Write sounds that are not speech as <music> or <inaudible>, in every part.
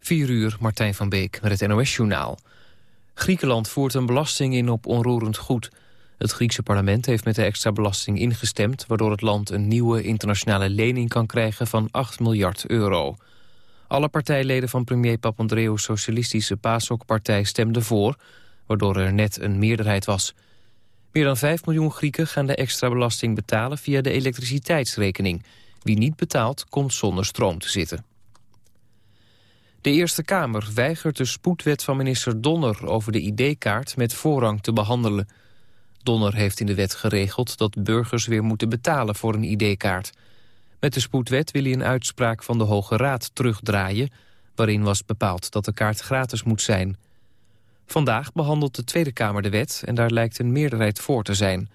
4 uur, Martijn van Beek met het NOS-journaal. Griekenland voert een belasting in op onroerend goed. Het Griekse parlement heeft met de extra belasting ingestemd... waardoor het land een nieuwe internationale lening kan krijgen van 8 miljard euro. Alle partijleden van premier Papandreou's socialistische PASOK-partij stemden voor... waardoor er net een meerderheid was. Meer dan 5 miljoen Grieken gaan de extra belasting betalen via de elektriciteitsrekening. Wie niet betaalt, komt zonder stroom te zitten. De Eerste Kamer weigert de spoedwet van minister Donner... over de ID-kaart met voorrang te behandelen. Donner heeft in de wet geregeld dat burgers weer moeten betalen voor een ID-kaart. Met de spoedwet wil hij een uitspraak van de Hoge Raad terugdraaien... waarin was bepaald dat de kaart gratis moet zijn. Vandaag behandelt de Tweede Kamer de wet... en daar lijkt een meerderheid voor te zijn.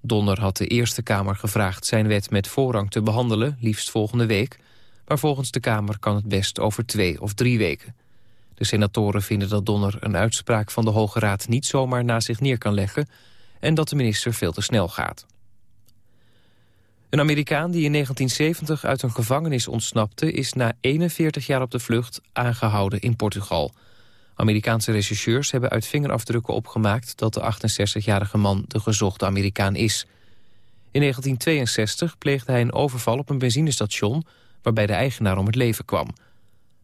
Donner had de Eerste Kamer gevraagd zijn wet met voorrang te behandelen... liefst volgende week maar volgens de Kamer kan het best over twee of drie weken. De senatoren vinden dat Donner een uitspraak van de Hoge Raad niet zomaar na zich neer kan leggen en dat de minister veel te snel gaat. Een Amerikaan die in 1970 uit een gevangenis ontsnapte... is na 41 jaar op de vlucht aangehouden in Portugal. Amerikaanse rechercheurs hebben uit vingerafdrukken opgemaakt... dat de 68-jarige man de gezochte Amerikaan is. In 1962 pleegde hij een overval op een benzinestation waarbij de eigenaar om het leven kwam.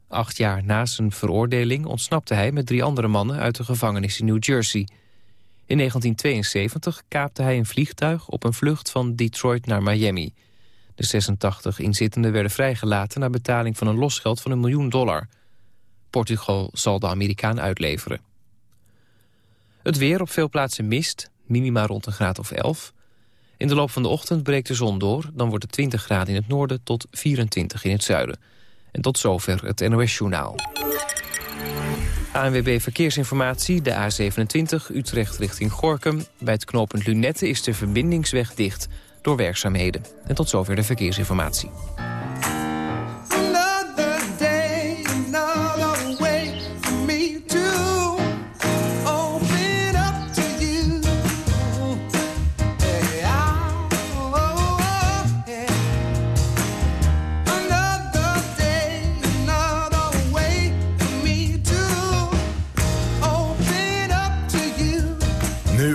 Acht jaar na zijn veroordeling ontsnapte hij met drie andere mannen uit de gevangenis in New Jersey. In 1972 kaapte hij een vliegtuig op een vlucht van Detroit naar Miami. De 86 inzittenden werden vrijgelaten na betaling van een losgeld van een miljoen dollar. Portugal zal de Amerikaan uitleveren. Het weer op veel plaatsen mist, minima rond een graad of 11. In de loop van de ochtend breekt de zon door. Dan wordt het 20 graden in het noorden tot 24 in het zuiden. En tot zover het NOS-journaal. ANWB Verkeersinformatie, de A27 Utrecht richting Gorkum. Bij het knooppunt Lunette is de verbindingsweg dicht door werkzaamheden. En tot zover de verkeersinformatie.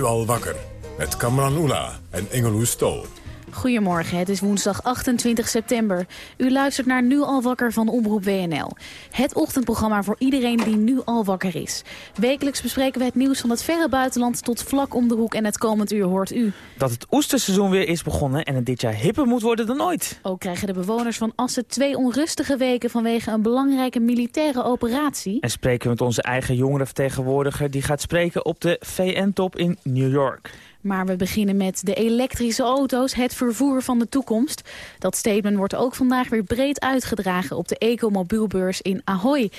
Al wakker. Met Kamran Oela en Engeloes Stol. Goedemorgen, het is woensdag 28 september. U luistert naar Nu al wakker van Omroep WNL. Het ochtendprogramma voor iedereen die nu al wakker is. Wekelijks bespreken we het nieuws van het verre buitenland tot vlak om de hoek. En het komend uur hoort u. Dat het oesterseizoen weer is begonnen en het dit jaar hipper moet worden dan ooit. Ook krijgen de bewoners van Assen twee onrustige weken vanwege een belangrijke militaire operatie. En spreken we met onze eigen jongerenvertegenwoordiger die gaat spreken op de VN-top in New York. Maar we beginnen met de elektrische auto's, het vervoer van de toekomst. Dat statement wordt ook vandaag weer breed uitgedragen op de Ecomobielbeurs in Ahoy.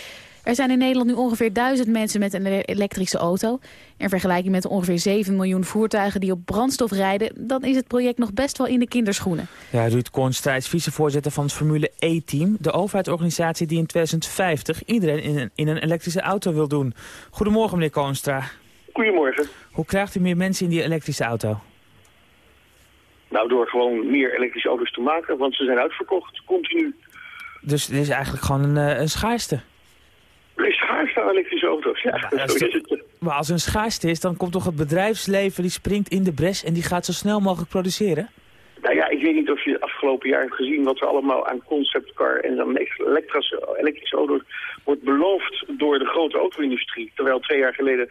Er zijn in Nederland nu ongeveer duizend mensen met een elektrische auto. In vergelijking met ongeveer 7 miljoen voertuigen die op brandstof rijden... dan is het project nog best wel in de kinderschoenen. Ja, Ruud Kornstra is vicevoorzitter van het Formule E-team. De overheidsorganisatie die in 2050 iedereen in een, in een elektrische auto wil doen. Goedemorgen, meneer Kornstra. Goedemorgen. Hoe krijgt u meer mensen in die elektrische auto? Nou, door gewoon meer elektrische auto's te maken, want ze zijn uitverkocht, continu. Dus het is eigenlijk gewoon een, eh, een schaarste? Er is schaarste aan elektrische auto's, ja. Maar, <laughs> is het. maar als er een schaarste is, dan komt toch het bedrijfsleven, die springt in de bres en die gaat zo snel mogelijk produceren? Nou ja, ik weet niet of je het afgelopen jaar hebt gezien wat er allemaal aan conceptcar en dan elektrische, elektrische auto's wordt beloofd door de grote auto-industrie. Terwijl twee jaar geleden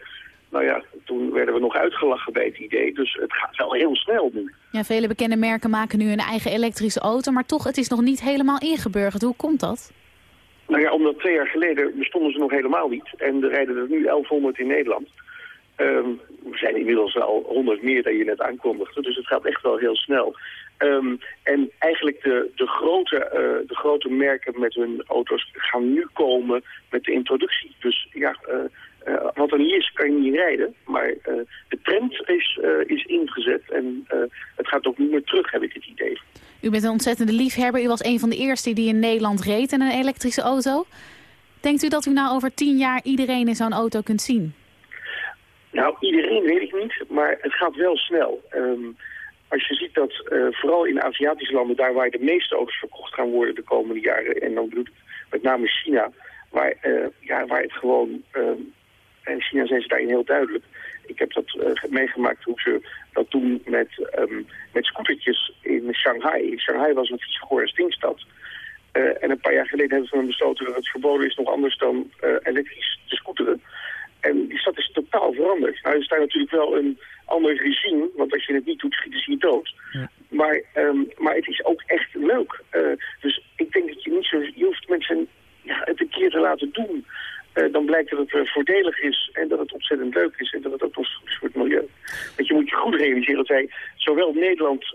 nou ja, toen werden we nog uitgelachen bij het idee. Dus het gaat wel heel snel nu. Ja, vele bekende merken maken nu een eigen elektrische auto. Maar toch, het is nog niet helemaal ingeburgerd. Hoe komt dat? Nou ja, omdat twee jaar geleden bestonden ze nog helemaal niet. En er rijden er nu 1100 in Nederland. Um, we zijn inmiddels al 100 meer dan je net aankondigde. Dus het gaat echt wel heel snel. Um, en eigenlijk de, de, grote, uh, de grote merken met hun auto's gaan nu komen met de introductie. Dus ja, uh, uh, wat er niet is, kan je niet rijden. Maar uh, de trend is, uh, is ingezet en het gaat ook niet meer terug, heb ik het idee. U bent een ontzettende liefhebber. U was een van de eerste die in Nederland reed in een elektrische auto. Denkt u dat u nou over tien jaar iedereen in zo'n auto kunt zien? Nou, iedereen weet ik niet, maar het gaat wel snel. Um, als je ziet dat vooral in Aziatische landen, daar waar de meeste auto's verkocht gaan worden de komende jaren, en dan bedoel ik met name China waar, ja, waar het gewoon... en China zijn ze daarin heel duidelijk. Ik heb dat meegemaakt hoe ze dat doen met, um, met scootertjes in Shanghai. Shanghai was een vieze stinkstad. Uh, en een paar jaar geleden hebben ze besloten dat het verboden is nog anders dan uh, elektrisch te scooteren. En die stad is totaal veranderd. Nou is daar natuurlijk wel een ander regime, want als je het niet doet, schieten ze je dood. Ja. Maar, um, maar het is ook echt leuk. Uh, dus ik denk dat je niet zo... Je hoeft mensen ja, het een keer te laten doen. Uh, dan blijkt dat het uh, voordelig is en dat het ontzettend leuk is en dat het ook nog goed is voor het milieu. Want je moet je goed realiseren dat wij zowel Nederland,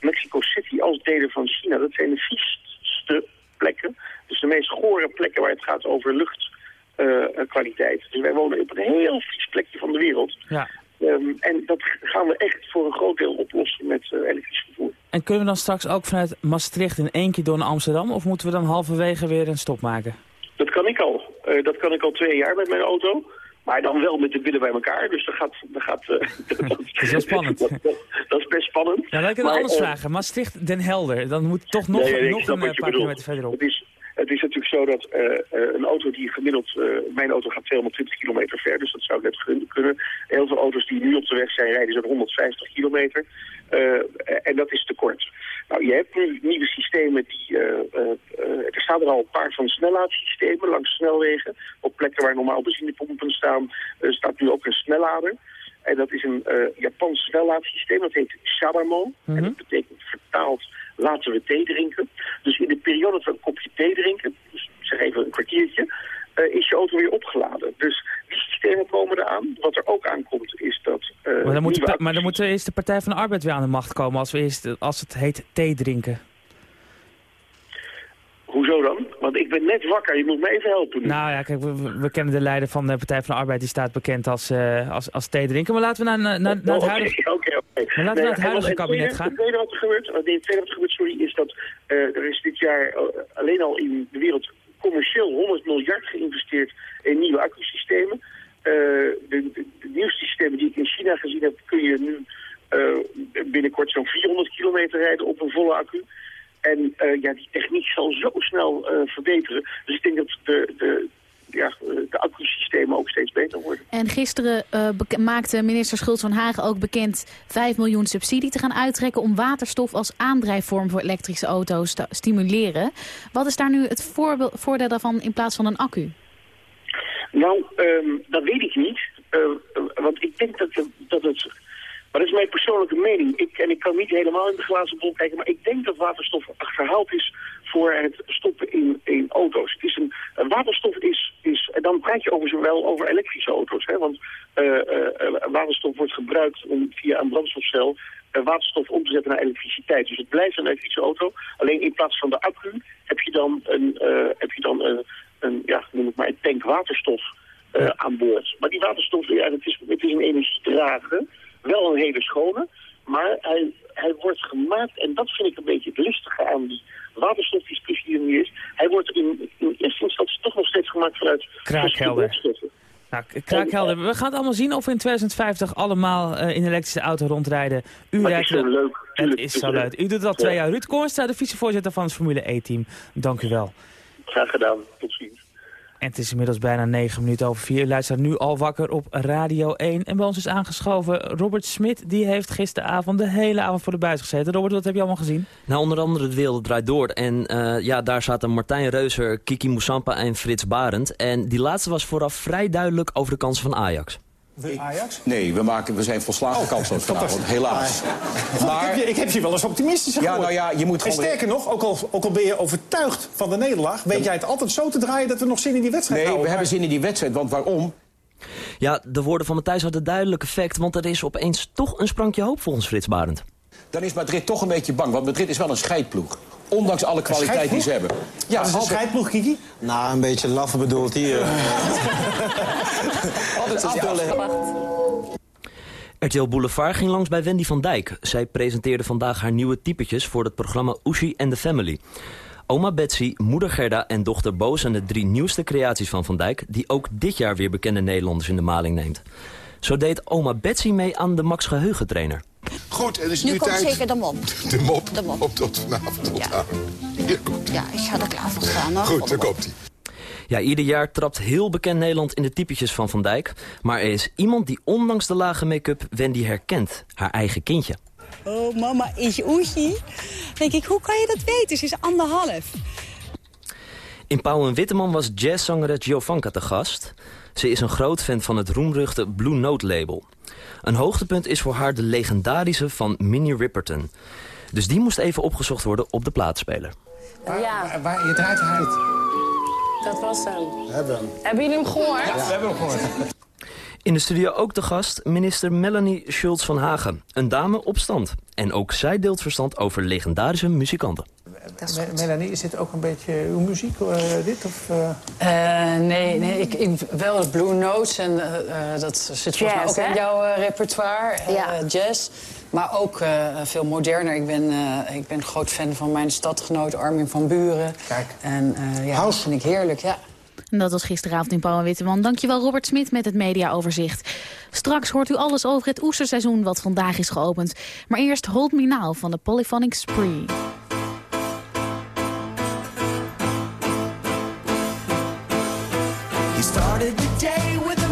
Mexico City als delen van China, dat zijn de viesste plekken. Dus de meest gore plekken waar het gaat over luchtkwaliteit. dus wij wonen op een heel vies plekje van de wereld. Ja. Um, en dat gaan we echt voor een groot deel oplossen met uh, elektrisch vervoer. En kunnen we dan straks ook vanuit Maastricht in één keer door naar Amsterdam? Of moeten we dan halverwege weer een stop maken? Dat kan ik al. Uh, dat kan ik al twee jaar met mijn auto. Maar dan wel met de billen bij elkaar. Dus dat gaat... Dat, gaat, <laughs> uh, dat, is wel spannend. Dat, dat, is best spannend. Ja, laat ik het anders vragen. Maastricht, Den Helder. Dan moet toch nog, nee, nee, nog een paar kilometer verderop. Het is, het is natuurlijk zo dat uh, een auto die gemiddeld... Uh, mijn auto gaat 220 kilometer ver, dus dat zou net kunnen. Heel veel auto's die nu op de weg zijn rijden zo'n 150 kilometer. Uh, en dat is te kort. Nou, je hebt nu nieuwe systemen die... er staan er al een paar van snellaadssystemen langs snelwegen. Op plekken waar normaal benzinepompen staan, staat nu ook een snellader. En dat is een Japans snellaadssysteem, dat heet Shadamo. Mm -hmm. En dat betekent vertaald laten we thee drinken. Dus in de periode dat we een kopje thee drinken, dus zeg even een kwartiertje, uh, is je auto weer opgeladen. Dus die systemen komen eraan. Wat er ook aankomt is dat... Uh, maar, dan moet de, maar dan moet eerst de Partij van de Arbeid weer aan de macht komen als, we eerst, als het heet thee drinken. Hoezo dan? Want ik ben net wakker, je moet me even helpen. Nou ja, kijk, we, we, kennen de leider van de Partij van de Arbeid, die staat bekend als, uh, als, als thee drinken. Maar laten we naar, naar, naar, naar het huidige, okay, okay. Maar laten we naar het huidige kabinet gaan. Het tweede wat er gebeurt, het tweede wat er gebeurt sorry, is dat uh, er is dit jaar alleen al in de wereld commercieel 100 miljard geïnvesteerd in nieuwe accusystemen. Uh, de, de, nieuwste systemen die ik in China gezien heb, kun je nu binnenkort zo'n 400 kilometer rijden op een volle accu. En uh, ja, die techniek zal zo snel verbeteren. Dus ik denk dat de, de, ja, de accusystemen ook steeds beter worden. En gisteren uh, maakte minister Schultz van Hagen ook bekend 5 miljoen subsidie te gaan uittrekken om waterstof als aandrijfvorm voor elektrische auto's te stimuleren. Wat is daar nu het voordeel daarvan in plaats van een accu? Nou, um, dat weet ik niet. want ik denk dat, dat het maar dat is mijn persoonlijke mening. Ik, en ik kan niet helemaal in de glazen bol kijken, maar ik denk dat waterstof achterhaald is voor het stoppen in, in auto's. Het is een, waterstof is, is, en dan praat je over zowel over elektrische auto's, hè, want uh, uh, waterstof wordt gebruikt om via een brandstofcel waterstof om te zetten naar elektriciteit. Dus het blijft een elektrische auto, alleen in plaats van de accu heb je dan een, heb je dan een, een ja, noem het maar een tank waterstof aan boord. Maar die waterstof, ja, het is, het is een energiedrager wel een hele schone, maar hij, hij wordt gemaakt, en dat vind ik een beetje het listige aan die waterstofdiscussie die er nu is. Hij wordt in, in eerste instantie toch nog steeds gemaakt vanuit kraakhelder. Nou, kraakhelder. We gaan het allemaal zien of we in 2050 allemaal uh, in elektrische auto rondrijden. U maar rijdt... Het is zo leuk. Het is zo leuk. U doet dat twee jaar. Ruud Koornstra, de vicevoorzitter van het Formule E-team. Dank u wel. Graag gedaan. Tot ziens. En het is inmiddels bijna 9 minuten over 4. U luistert nu al wakker op Radio 1. En bij ons is aangeschoven Robert Smit. Die heeft gisteravond de hele avond voor de buis gezeten. Robert, wat heb je allemaal gezien? Nou, onder andere De Wereld Draait Door. En uh, ja, daar zaten Martijn Reuser, Kiki Moussampa en Frits Barend. En die laatste was vooraf vrij duidelijk over de kansen van Ajax. De Ajax? Nee, we, maken, we zijn volslagen oh, kansloos vanavond, helaas. Maar, ik, heb je, ik heb je wel eens optimistisch gehoord. Ja, nou ja, je moet gewoon... En sterker nog, ook al, ook al ben je overtuigd van de nederlaag... weet jij het altijd zo te draaien dat we nog zin in die wedstrijd nee, houden. Nee, we hebben zin in die wedstrijd, want waarom? Ja, de woorden van Matthijs hadden duidelijk effect... want er is opeens toch een sprankje hoop volgens Frits Barend. Dan is Madrid toch een beetje bang, want Madrid is wel een scheidploeg. Ondanks alle kwaliteit die ze hebben. Ja, Wat is een scheidploeg, Kiki? Nou, een beetje laffe bedoelt hier. <laughs> altijd. RTL Boulevard ging langs bij Wendy van Dijk. Zij presenteerde vandaag haar nieuwe typetjes voor het programma Ushi and the Family. Oma Betsy, moeder Gerda en dochter Bo zijn de drie nieuwste creaties van Van Dijk... die ook dit jaar weer bekende Nederlanders in de maling neemt. Zo deed oma Betsy mee aan de Max Geheugentrainer. Goed, het is nu, nu komt tijd... zeker de mop. De mop? De mop. Op tot vanavond ja. Hier komt Ja, ik ga er klaar voor staan. Hoor. Goed, daar komt hij. Ja, ieder jaar trapt heel bekend Nederland in de typetjes van Van Dijk. Maar er is iemand die ondanks de lage make-up Wendy herkent. Haar eigen kindje. Oh, mama is oegie. denk ik, hoe kan je dat weten? Ze is anderhalf. In Pauw en Witteman was jazzzangeres Giovanka te gast. Ze is een groot fan van het roemruchte Blue Note label. Een hoogtepunt is voor haar de legendarische van Minnie Ripperton. Dus die moest even opgezocht worden op de plaatspeler. Ja. Waar, je draait uit. Dat was hem. Hebben. Hebben jullie hem gehoord? Ja, we hebben hem gehoord. In de studio ook te gast minister Melanie Schultz van Hagen. Een dame op stand. En ook zij deelt verstand over legendarische muzikanten. Melanie, is dit ook een beetje uw muziek, uh, dit? Of, uh... Uh, nee, nee ik, ik, wel de Blue Notes. En dat zit volgens mij ook in jouw repertoire. Ja. Jazz. Maar ook veel moderner. Ik ben, ik ben groot fan van mijn stadgenoot Armin van Buren. Kijk. En ja, dat vind ik heerlijk, ja. En dat was gisteravond in Pauw en Witteman. Dankjewel Robert Smit met het mediaoverzicht. Straks hoort u alles over het oesterseizoen wat vandaag is geopend. Maar eerst Hold Me Now van de Polyphonic Spree. He started the day with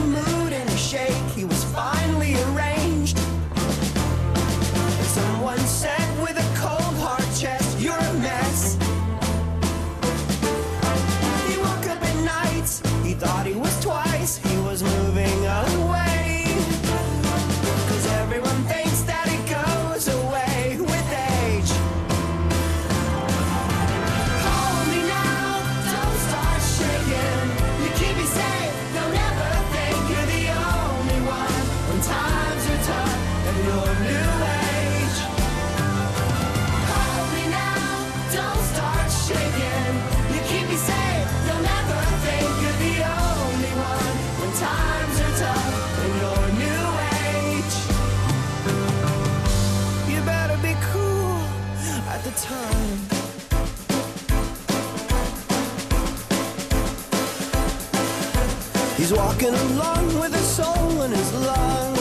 walking along with a soul in his lungs.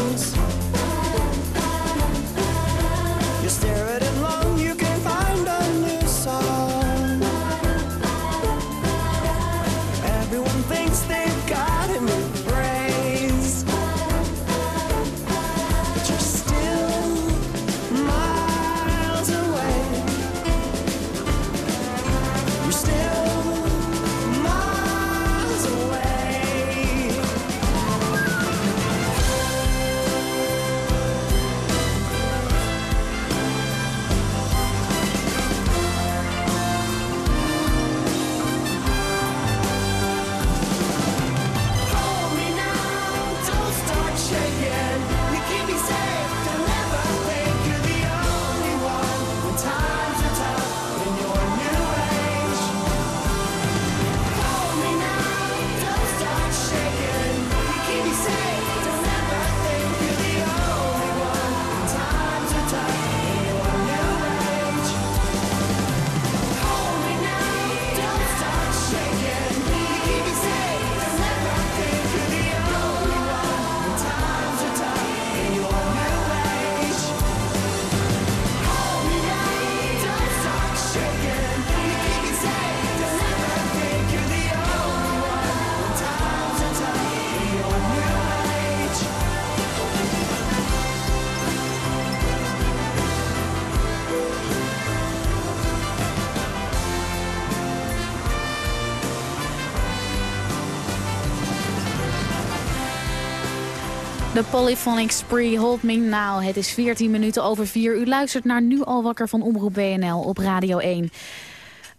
De Polyphonic Spree Hold Me Now. Het is 14 minuten over 4. U luistert naar Nu al wakker van Omroep BNL op Radio 1.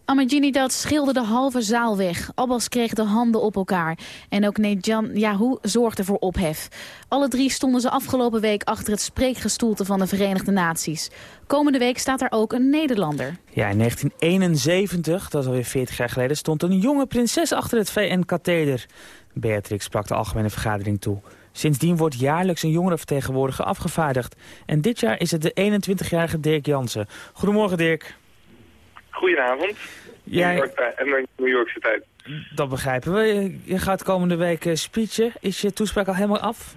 Ahmadinejad schilderde de halve zaal weg. Abbas kreeg de handen op elkaar. En ook Netanyahu zorgde voor ophef. Alle drie stonden ze afgelopen week achter het spreekgestoelte van de Verenigde Naties. Komende week staat er ook een Nederlander. Ja, in 1971, dat is alweer 40 jaar geleden, stond een jonge prinses achter het VN-katheder. Beatrix sprak de algemene vergadering toe. Sindsdien wordt jaarlijks een jongerenvertegenwoordiger afgevaardigd. En dit jaar is het de 21-jarige Dirk Jansen. Goedemorgen Dirk. Goedenavond. Jij... New, York, eh, New Yorkse tijd. Dat begrijpen we. Je- gaat komende week eh, speechen. Is je toespraak al helemaal af?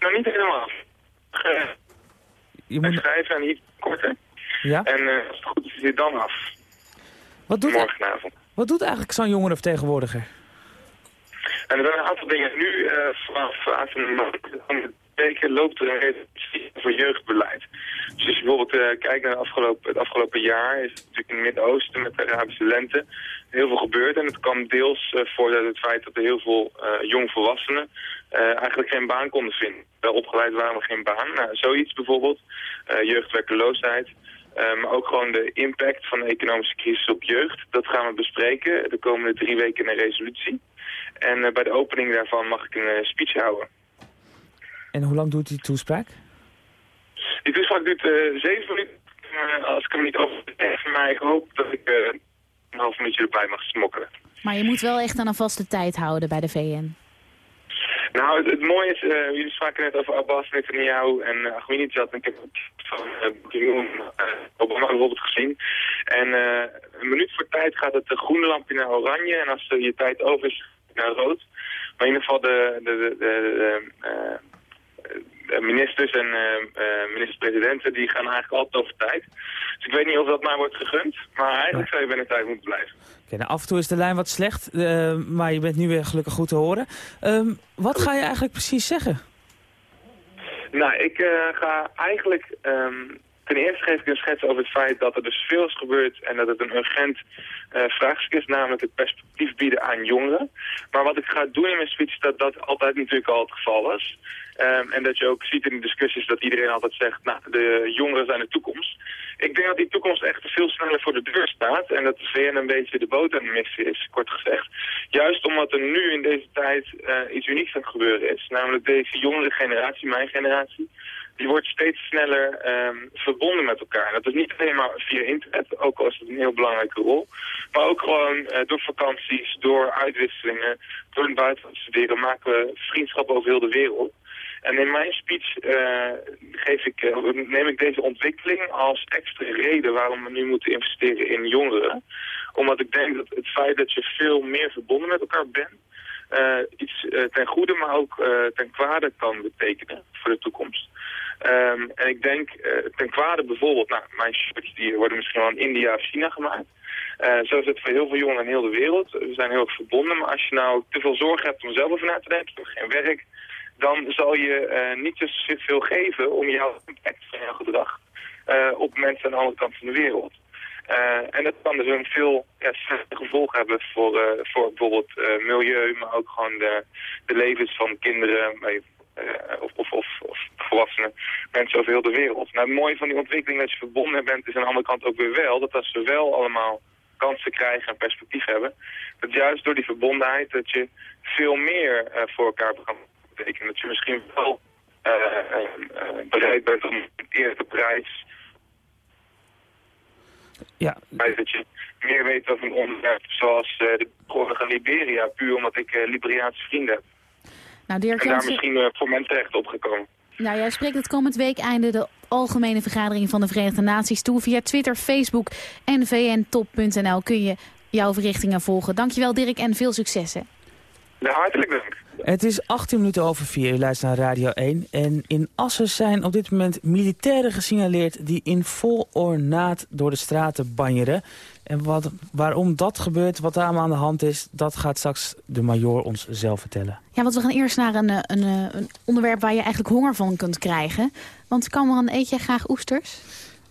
Nou, niet helemaal af. Uh, Je moet... schrijven en iets korter. Ja? En eh, als het goed is, is dit dan af. Wat doet, Morgenavond. Wat doet eigenlijk zo'n jongerenvertegenwoordiger? En er zijn een aantal dingen. Nu, uh, een weken loopt er een resolutie voor jeugdbeleid. Dus als je bijvoorbeeld uh, kijkt naar het afgelopen, het afgelopen jaar... is het natuurlijk in het Midden-Oosten met de Arabische lente heel veel gebeurd. En het kwam deels uh, voort uit het feit dat er heel veel uh, jongvolwassenen eigenlijk geen baan konden vinden. Wel opgeleid waren, maar geen baan. Nou, zoiets bijvoorbeeld. jeugdwerkeloosheid. maar ook gewoon de impact van de economische crisis op jeugd. Dat gaan we bespreken de komende drie weken in een resolutie. En bij de opening daarvan mag ik een speech houden. En hoe lang duurt die toespraak? Die toespraak duurt uh, zeven minuten. Uh, als ik hem niet over maar ik hoop dat ik uh, een half minuutje erbij mag smokkelen. Maar je moet wel echt aan een vaste tijd houden bij de VN. Nou, het, het mooie is, jullie spraken net over Abbas, Netanyahu en uh, Ahmadinejad. En ik heb van uh, Obama bijvoorbeeld gezien. En een minuut voor tijd gaat het de groene lampje naar oranje. En als je tijd over is, naar rood. Maar in ieder geval de, de, de, de eh, ministers en eh, eh, minister-presidenten die gaan eigenlijk altijd over tijd. Dus ik weet niet of dat maar wordt gegund, maar eigenlijk zou je binnen tijd moeten blijven. Okay, nou, af en toe is de lijn wat slecht, maar je bent nu weer gelukkig goed te horen. Um, wat ga je eigenlijk precies zeggen? Nou, ik ga eigenlijk... Um, ten eerste geef ik een schets over het feit dat er dus veel is gebeurd en dat het een urgent uh, vraagstuk is, namelijk het perspectief bieden aan jongeren. Maar wat ik ga doen in mijn speech is dat dat altijd natuurlijk al het geval was. Um, en dat je ook ziet in de discussies dat iedereen altijd zegt, nou, de jongeren zijn de toekomst. Ik denk dat die toekomst echt veel sneller voor de deur staat en dat de VN een beetje de boot aan de missie is, kort gezegd. Juist omdat er nu in deze tijd uh, iets unieks aan het gebeuren is. Namelijk deze jongere generatie, mijn generatie, die wordt steeds sneller um, verbonden met elkaar. Dat is niet alleen maar via internet, ook al is het een heel belangrijke rol. Maar ook gewoon uh, door vakanties, door uitwisselingen, door het buitenland studeren maken we vriendschappen over heel de wereld. En in mijn speech uh, geef ik, uh, neem ik deze ontwikkeling als extra reden waarom we nu moeten investeren in jongeren. Omdat ik denk dat het feit dat je veel meer verbonden met elkaar bent, iets ten goede, maar ook ten kwade kan betekenen voor de toekomst. Um, en ik denk ten kwade bijvoorbeeld, nou, mijn shirts die worden misschien wel in India of China gemaakt. Uh, zo is het voor heel veel jongeren in heel de wereld. We zijn heel erg verbonden, maar als je nou te veel zorg hebt om zelf over na te denken, geen werk, dan zal je uh, niet zo veel geven om jouw impact van jouw gedrag op mensen aan de andere kant van de wereld. En dat kan dus een veel ja, gevolg hebben voor, voor bijvoorbeeld milieu, maar ook gewoon de, de levens van kinderen of, of, of, of, volwassenen, mensen over heel de wereld. Nou, het mooie van die ontwikkeling dat je verbonden bent is aan de andere kant ook weer wel, dat als we wel allemaal kansen krijgen en perspectief hebben, dat juist door die verbondenheid dat je veel meer voor elkaar kan betekent dat je misschien wel uh, uh, bereid bent om de eerste prijs... Ja. Dat je meer weet over een onderwerp zoals de vorige Liberia, puur omdat ik Liberiaanse vrienden heb. Nou, Dirk en daar misschien voor mensenrechten opgekomen. Nou, jij spreekt het komend week einde de algemene vergadering van de Verenigde Naties toe. Via Twitter, Facebook en vntop.nl kun je jouw verrichtingen volgen. Dankjewel Dirk en veel succes. Hè. Ja, hartelijk dank. Het is 18 minuten over 4, u luistert naar Radio 1. En in Assen zijn op dit moment militairen gesignaleerd... die in vol ornaat door de straten banjeren. En wat, waarom dat gebeurt, wat daar aan de hand is... dat gaat straks de major ons zelf vertellen. Ja, want we gaan eerst naar een, eh, een, eh, een onderwerp... waar je eigenlijk honger van kunt krijgen. Want Cameron, eet jij graag oesters?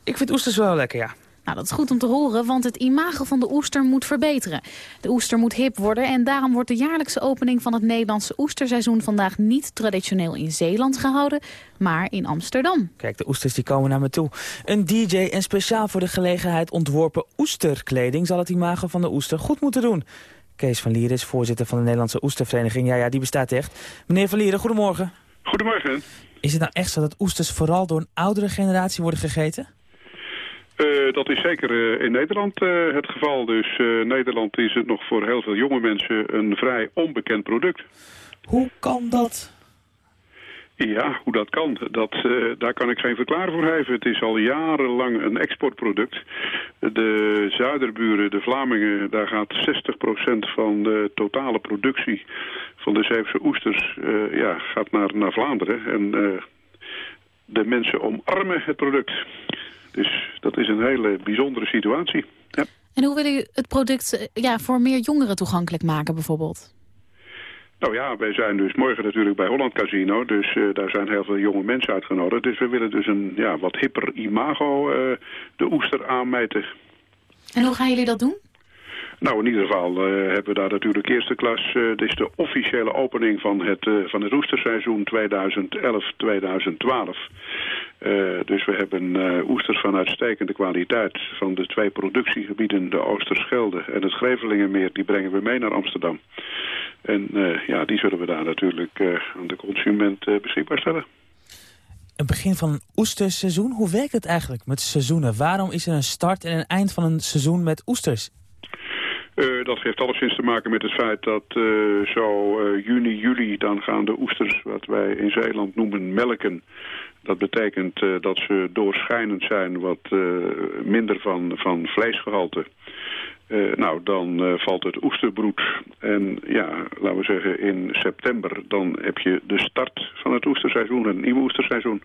Ik vind oesters wel lekker, ja. Nou, dat is goed om te horen, want het imago van de oester moet verbeteren. De oester moet hip worden en daarom wordt de jaarlijkse opening van het Nederlandse oesterseizoen vandaag niet traditioneel in Zeeland gehouden, maar in Amsterdam. Kijk, de oesters die komen naar me toe. Een DJ en speciaal voor de gelegenheid ontworpen oesterkleding zal het imago van de oester goed moeten doen. Kees van Lieren is voorzitter van de Nederlandse Oestervereniging. Ja, ja, die bestaat echt. Meneer van Lieren, goedemorgen. Goedemorgen. Is het nou echt zo dat oesters vooral door een oudere generatie worden gegeten? Uh, dat is zeker uh, in Nederland uh, het geval. Dus Nederland is het nog voor heel veel jonge mensen een vrij onbekend product. Hoe kan dat? Ja, hoe dat kan, dat, daar kan ik geen verklaring voor geven. Het is al jarenlang een exportproduct. De zuiderburen, de Vlamingen, daar gaat 60% van de totale productie van de Zeeuwse oesters ja, gaat naar, naar Vlaanderen. En de mensen omarmen het product. Dus dat is een hele bijzondere situatie. Ja. En hoe wil u het product ja, voor meer jongeren toegankelijk maken bijvoorbeeld? Nou ja, wij zijn dus morgen natuurlijk bij Holland Casino. Dus uh, daar zijn heel veel jonge mensen uitgenodigd. Dus we willen dus een ja, wat hipper imago uh, de oester aanmeten. En hoe gaan jullie dat doen? Nou, in ieder geval uh, hebben we daar natuurlijk eerste klas. Uh, dit is de officiële opening van het, uh, van het oesterseizoen 2011-2012. dus we hebben oesters van uitstekende kwaliteit. Van de twee productiegebieden, de Oosterschelde en het Grevelingenmeer, die brengen we mee naar Amsterdam. En ja, die zullen we daar natuurlijk aan de consument beschikbaar stellen. Een begin van een oesterseizoen, hoe werkt het eigenlijk met seizoenen? Waarom is er een start en een eind van een seizoen met oesters? Uh, dat heeft alleszins te maken met het feit dat uh, zo uh, juni, juli... dan gaan de oesters, wat wij in Zeeland noemen melken... Dat betekent dat ze doorschijnend zijn, wat minder van, van vleesgehalte. nou, dan valt het oesterbroed. En ja, laten we zeggen in september... dan heb je de start van het oesterseizoen, een nieuw oesterseizoen.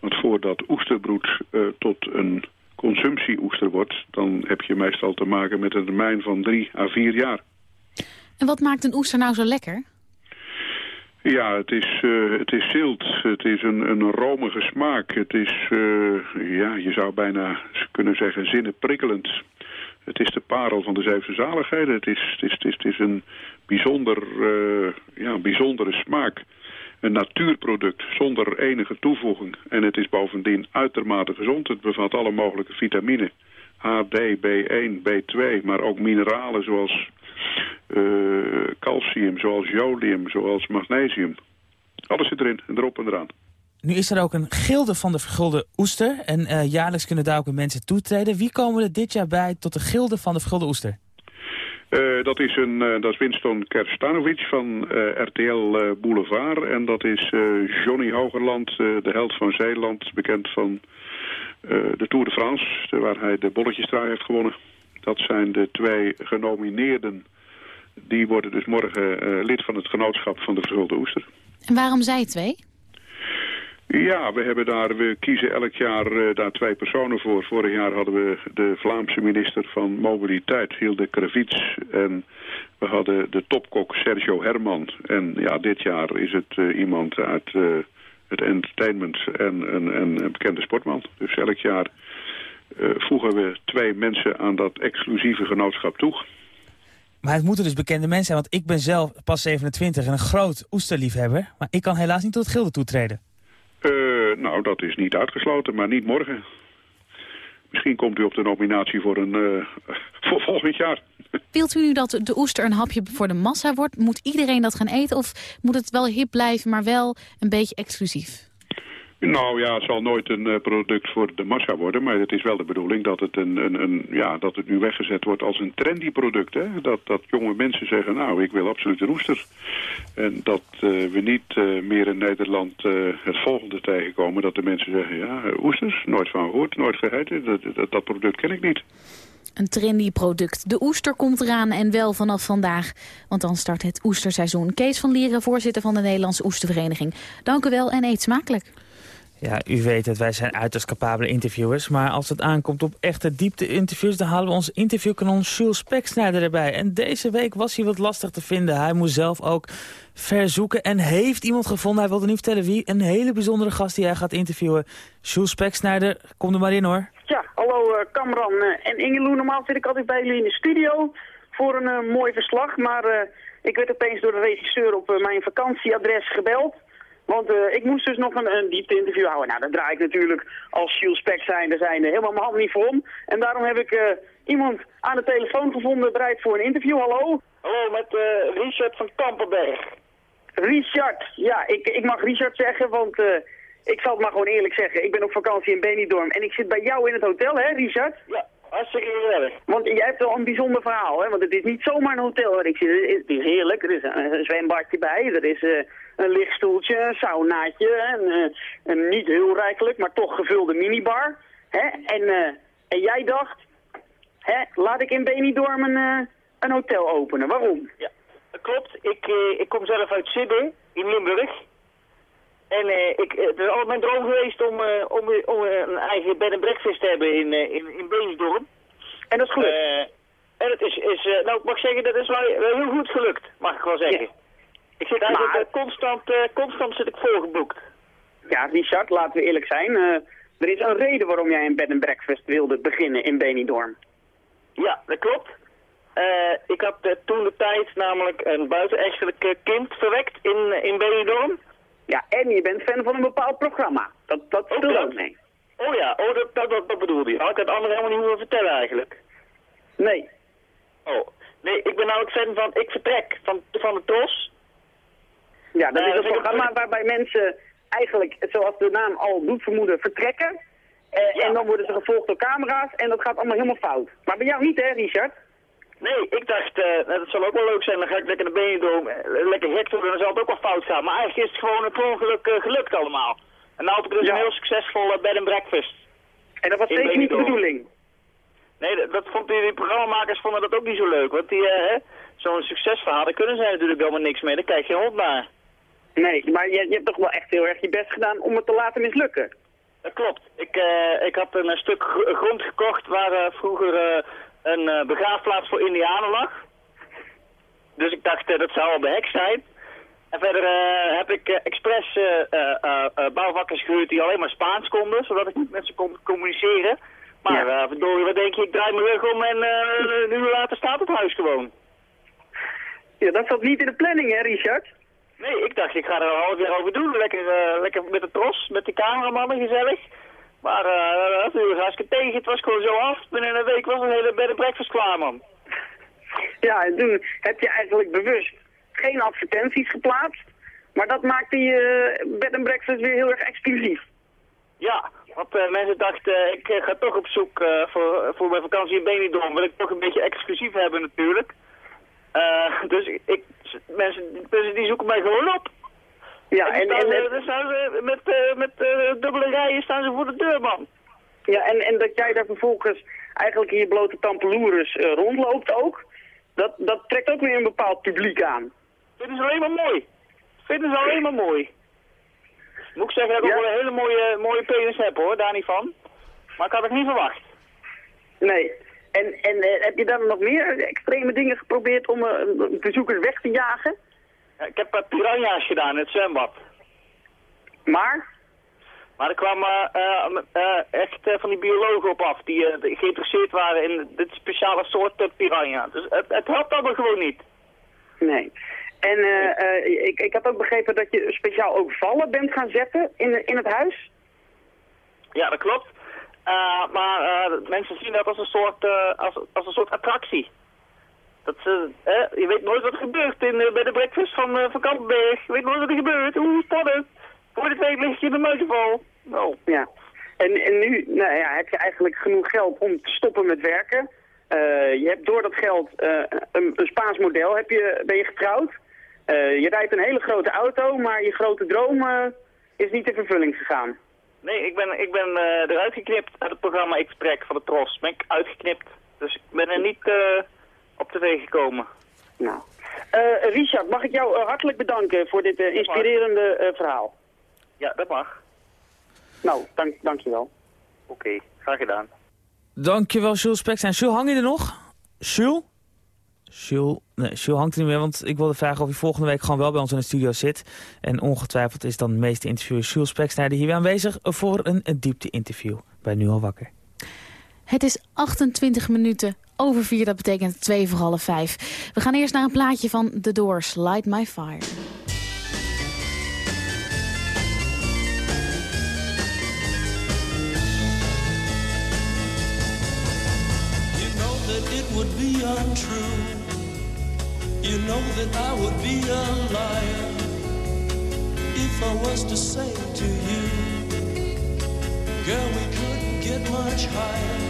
Want voordat oesterbroed tot een consumptieoester wordt... dan heb je meestal te maken met een termijn van drie à vier jaar. En wat maakt een oester nou zo lekker? Ja, het is, uh, het is zilt. Het is een, een romige smaak. Het is, uh, ja, je zou bijna kunnen zeggen zinnenprikkelend. Het is de parel van de Zeeuwse zaligheden. Het is, het is, het is, het is een bijzonder, uh, ja, bijzondere smaak een natuurproduct zonder enige toevoeging. En het is bovendien uitermate gezond. Het bevat alle mogelijke vitamine. A, D, B1, B2, maar ook mineralen zoals uh, calcium, zoals jodium, zoals magnesium. Alles zit erin, erop en eraan. Nu is er ook een gilde van de vergulde oester. En uh, jaarlijks kunnen daar ook mensen toetreden. Wie komen er dit jaar bij tot de gilde van de vergulde oester? Uh, dat, is een, uh, dat is Winston Kerstanovic van uh, RTL Boulevard. En dat is Johnny Hogerland, de held van Zeeland, bekend van de Tour de France, waar hij de bolletjesstraai heeft gewonnen. Dat zijn de twee genomineerden. Die worden dus morgen lid van het genootschap van de Vergulde Oester. En waarom zij twee? Ja, we, hebben daar, we kiezen elk jaar uh, daar twee personen voor. Vorig jaar hadden we de Vlaamse minister van Mobiliteit, Hilde Krevits. En we hadden de topkok Sergio Herman. En ja, dit jaar is het uh, iemand uit uh, het entertainment en een, een, bekende sportman. Dus elk jaar voegen we twee mensen aan dat exclusieve genootschap toe. Maar het moeten dus bekende mensen zijn, want ik ben zelf pas 27 en een groot oesterliefhebber. Maar ik kan helaas niet tot het gilde toetreden. Uh, nou, dat is niet uitgesloten, maar niet morgen. Misschien komt u op de nominatie voor, een, uh, <laughs> voor volgend jaar. Wilt u nu dat de oester een hapje voor de massa wordt? Moet iedereen dat gaan eten of moet het wel hip blijven, maar wel een beetje exclusief? Nou ja, het zal nooit een uh, product voor de massa worden, maar het is wel de bedoeling dat het, een, een, een, ja, dat het nu weggezet wordt als een trendy product. Hè? Dat, dat jonge mensen zeggen, nou ik wil absoluut oester. En dat uh, we niet uh, meer in Nederland het volgende tegenkomen, dat de mensen zeggen, ja oesters, nooit van gehoord, nooit gegeten, dat, dat, dat product ken ik niet. Een trendy product. De oester komt eraan en wel vanaf vandaag. Want dan start het oesterseizoen. Kees van Lieren, voorzitter van de Nederlandse Oestervereniging. Dank u wel en eet smakelijk. Ja, u weet het, wij zijn uiterst capabele interviewers. Maar als het aankomt op echte diepte-interviews... dan halen we onze interviewkanon Jules Speksnijder erbij. En deze week was hij wat lastig te vinden. Hij moest zelf ook verzoeken en heeft iemand gevonden. Hij wilde niet vertellen wie. Een hele bijzondere gast die hij gaat interviewen. Jules Speksnijder, kom er maar in hoor. Ja, hallo uh, Kamran uh, en Ingeloe. Normaal zit ik altijd bij jullie in de studio voor een uh, mooi verslag. Maar ik werd opeens door de regisseur op mijn vakantieadres gebeld... Want uh, ik moest dus nog een, een diepte-interview houden. Nou, dat draai ik natuurlijk als Shield Spec zijn, er zijn helemaal mijn hand niet voor om. En daarom heb ik uh, iemand aan de telefoon gevonden, bereid voor een interview. Hallo? Hallo, met uh, Richard van Kampenberg. Richard, ja, ik, ik mag Richard zeggen, want ik zal het maar gewoon eerlijk zeggen. Ik ben op vakantie in Benidorm en ik zit bij jou in het hotel, hè Richard? Ja. Hartstikke erg. Want jij hebt wel een bijzonder verhaal, hè? Want het is niet zomaar een hotel waar ik zit. Het is heerlijk. Er is een, zwembadje bij. Er is uh, een lichtstoeltje, een saunaatje. En, uh, een niet heel rijkelijk, maar toch gevulde minibar. Hè? En, uh, en jij dacht, hè, laat ik in Benidorm een, een hotel openen. Waarom? Ja, klopt. Ik, ik kom zelf uit Sibbe in Limburg. En uh, ik, het is altijd mijn droom geweest om, uh, om, om uh, een eigen bed en breakfast te hebben in, in, in Beesdorp. En dat is gelukt? En het is, is nou ik mag zeggen, dat is wel heel goed gelukt, mag ik wel zeggen. Ik zit eigenlijk maar... constant, constant zit ik volgeboekt. Ja, Richard, laten we eerlijk zijn. er is een reden waarom jij een bed and breakfast wilde beginnen in Benidorm. Ja, dat klopt. Uh, ik had uh, toen de tijd namelijk een buitenechtelijk kind verwekt in, in Benidorm. Ja, en je bent fan van een bepaald programma. Dat, dat speelt ook mee. Oh ja, oh, dat, dat, dat, bedoelde je. Had ik het andere helemaal niet hoeven vertellen eigenlijk. Nee. Oh, nee, ik ben namelijk fan van Ik Vertrek, van, van de Tros. Ja, dat is een programma waarbij mensen eigenlijk, zoals de naam al doet vermoeden, vertrekken. Uh, En dan worden ze gevolgd door camera's en dat gaat allemaal helemaal fout. Maar bij jou niet hè, Richard? Nee, ik dacht, uh, dat zal ook wel leuk zijn. Dan ga ik lekker naar benen doen, uh, lekker gek doen, dan zal het ook wel fout gaan. Maar eigenlijk is het gewoon een ongeluk uh, gelukt allemaal. En nu heb ik dus een heel succesvol bed and breakfast. En dat was steeds niet de bedoeling? Nee, dat, dat vond die, die programmamakers vonden dat ook niet zo leuk. Want die, zo'n succesverhaal, daar kunnen zij natuurlijk helemaal niks mee. Daar kijk je hond naar. Nee, maar je, je hebt toch wel echt heel erg je best gedaan om het te laten mislukken. Dat klopt. Ik, uh, ik had een stuk grond gekocht waar uh, vroeger uh, een begraafplaats voor indianen lag. Dus ik dacht, dat zou al behek zijn. En verder heb ik expres bouwvakkers gehuurd die alleen maar Spaans konden, zodat ik niet met ze kon communiceren. Maar ja. verdorie, wat denk je, ik draai mijn rug om en nu later staat het huis gewoon. Ja, dat zat niet in de planning, hè, Richard? Nee, ik dacht, ik ga er een half jaar over doen. Lekker, uh, lekker met de tros, met de cameramannen, gezellig. Maar uh, natuurlijk, als ik het tegen, het was gewoon zo af. Binnen een week was een hele bed breakfast klaar, man. Ja, en toen heb je eigenlijk bewust geen advertenties geplaatst. Maar dat maakte je bed and breakfast weer heel erg exclusief. Ja, want uh, mensen dachten, ik ga toch op zoek uh, voor, voor mijn vakantie in Benidorm. Wil ik toch een beetje exclusief hebben natuurlijk. Dus ik, mensen, mensen die zoeken mij gewoon op. Ja, en, en, en, dan staan ze met, uh, met uh, dubbele rijen staan ze voor de deur, man. Ja, en, en dat jij daar vervolgens eigenlijk in je blote tampeloeres rondloopt ook, dat, dat trekt ook weer een bepaald publiek aan. Vinden ze alleen maar mooi. Vinden ze alleen maar mooi. Moet ik zeggen dat ik ook wel een hele mooie, mooie penis heb hoor, daar niet van. Maar ik had het niet verwacht. Nee, en, en heb je dan nog meer extreme dingen geprobeerd om uh, bezoekers weg te jagen? Ik heb uh, piranha's gedaan in het zwembad. Maar? Maar er kwamen echt van die biologen op af die geïnteresseerd waren in dit speciale soort piranha. Dus het, het helpt allemaal gewoon niet. Nee. En ik, ik had ook begrepen dat je speciaal ook vallen bent gaan zetten in, in het huis? Ja, dat klopt. Uh, maar mensen zien dat als een soort, als, als een soort attractie. Dat, je weet nooit wat er gebeurt in, bij de breakfast van, van Kampenberg. Je weet nooit wat er gebeurt. Hoe spannend. Voor de twee lig je in de muizenval. Nou. Ja. En, en nu nou ja, heb je eigenlijk genoeg geld om te stoppen met werken. je hebt door dat geld een, een, Spaans model heb je, ben je getrouwd. je rijdt een hele grote auto, maar je grote droom is niet in vervulling gegaan. Nee, ik ben, ik ben uh, eruit geknipt uit het programma Ik Vertrek van de Tros. Ben ik uitgeknipt. Dus ik ben er niet op tv gekomen. Nou. Uh, Richard, mag ik jou hartelijk bedanken voor dit inspirerende verhaal? Ja, dat mag. Nou, dank, dankjewel. Oké, okay, graag gedaan. Dankjewel, Jules Spex. En Jules, hang je er nog? Jules? Jules, nee, Jules hangt er niet meer, want ik wilde vragen of hij volgende week gewoon wel bij ons in de studio zit. En ongetwijfeld is dan de meeste interviewer Jules Speksnijder hier weer aanwezig voor een, een diepte-interview bij Nu Al Wakker. Het is 28 minuten over 4, dat betekent 2 voor half 5. We gaan eerst naar een plaatje van The Doors, Light My Fire. Would be untrue You know that I would be a liar if I was to say to you, girl, we couldn't get much higher.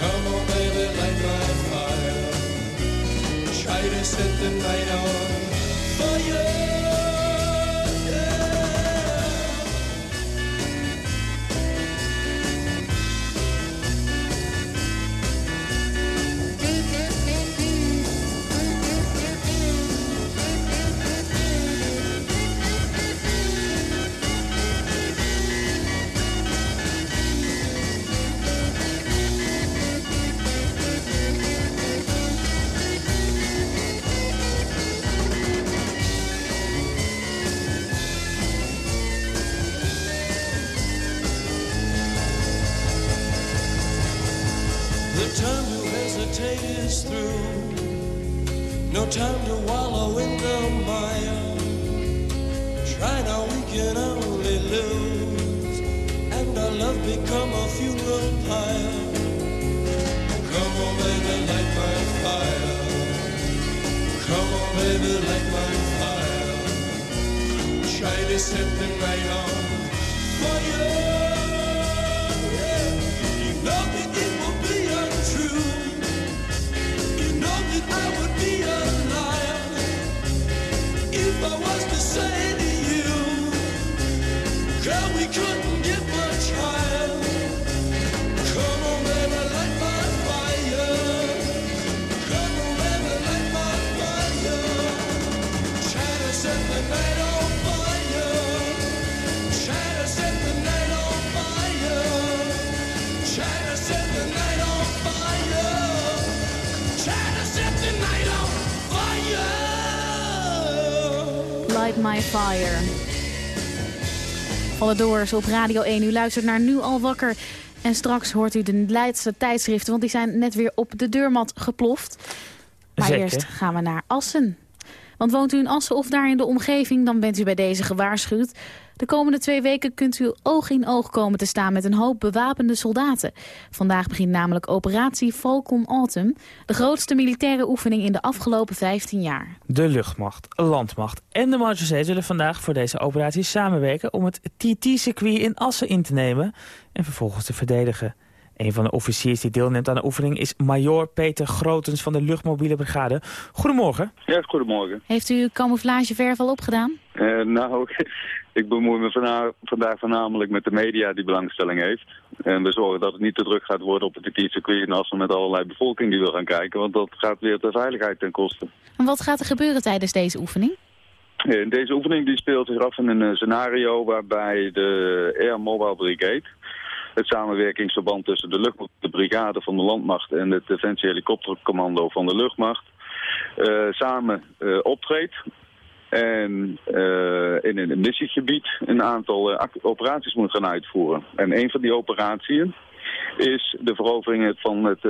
Come on, baby, light my fire. Try to set the night on fire. Fire. Van de Doors op Radio 1. U luistert naar Nu al wakker. En straks hoort u de laatste tijdschriften, want die zijn net weer op de deurmat geploft. Maar eerst gaan we naar Assen. Want woont u in Assen of daar in de omgeving, dan bent u bij deze gewaarschuwd. De komende twee weken kunt u oog in oog komen te staan met een hoop bewapende soldaten. Vandaag begint namelijk operatie Falcon Autumn, de grootste militaire oefening in de afgelopen 15 jaar. De luchtmacht, landmacht en de Marseillais zullen vandaag voor deze operatie samenwerken om het TT-circuit in Assen in te nemen en vervolgens te verdedigen. Een van de officiers die deelneemt aan de oefening is major Peter Grotens van de luchtmobiele brigade. Goedemorgen. Ja, goedemorgen. Heeft u camouflageverf al opgedaan? Uh, nou, <laughs> ik bemoei me vandaag voornamelijk met de media die belangstelling heeft. En we zorgen dat het niet te druk gaat worden op het circuit als we met allerlei bevolking die wil gaan kijken. Want dat gaat weer de veiligheid ten koste. En wat gaat er gebeuren tijdens deze oefening? In deze oefening die speelt zich af in een eh, scenario waarbij de Air Mobile Brigade het samenwerkingsverband tussen de luchtmacht, brigade van de landmacht en het Defensie Helikoptercommando van de luchtmacht uh, samen uh, optreedt. En uh, in een missiegebied een aantal operaties moet gaan uitvoeren. En een van die operaties is de verovering van het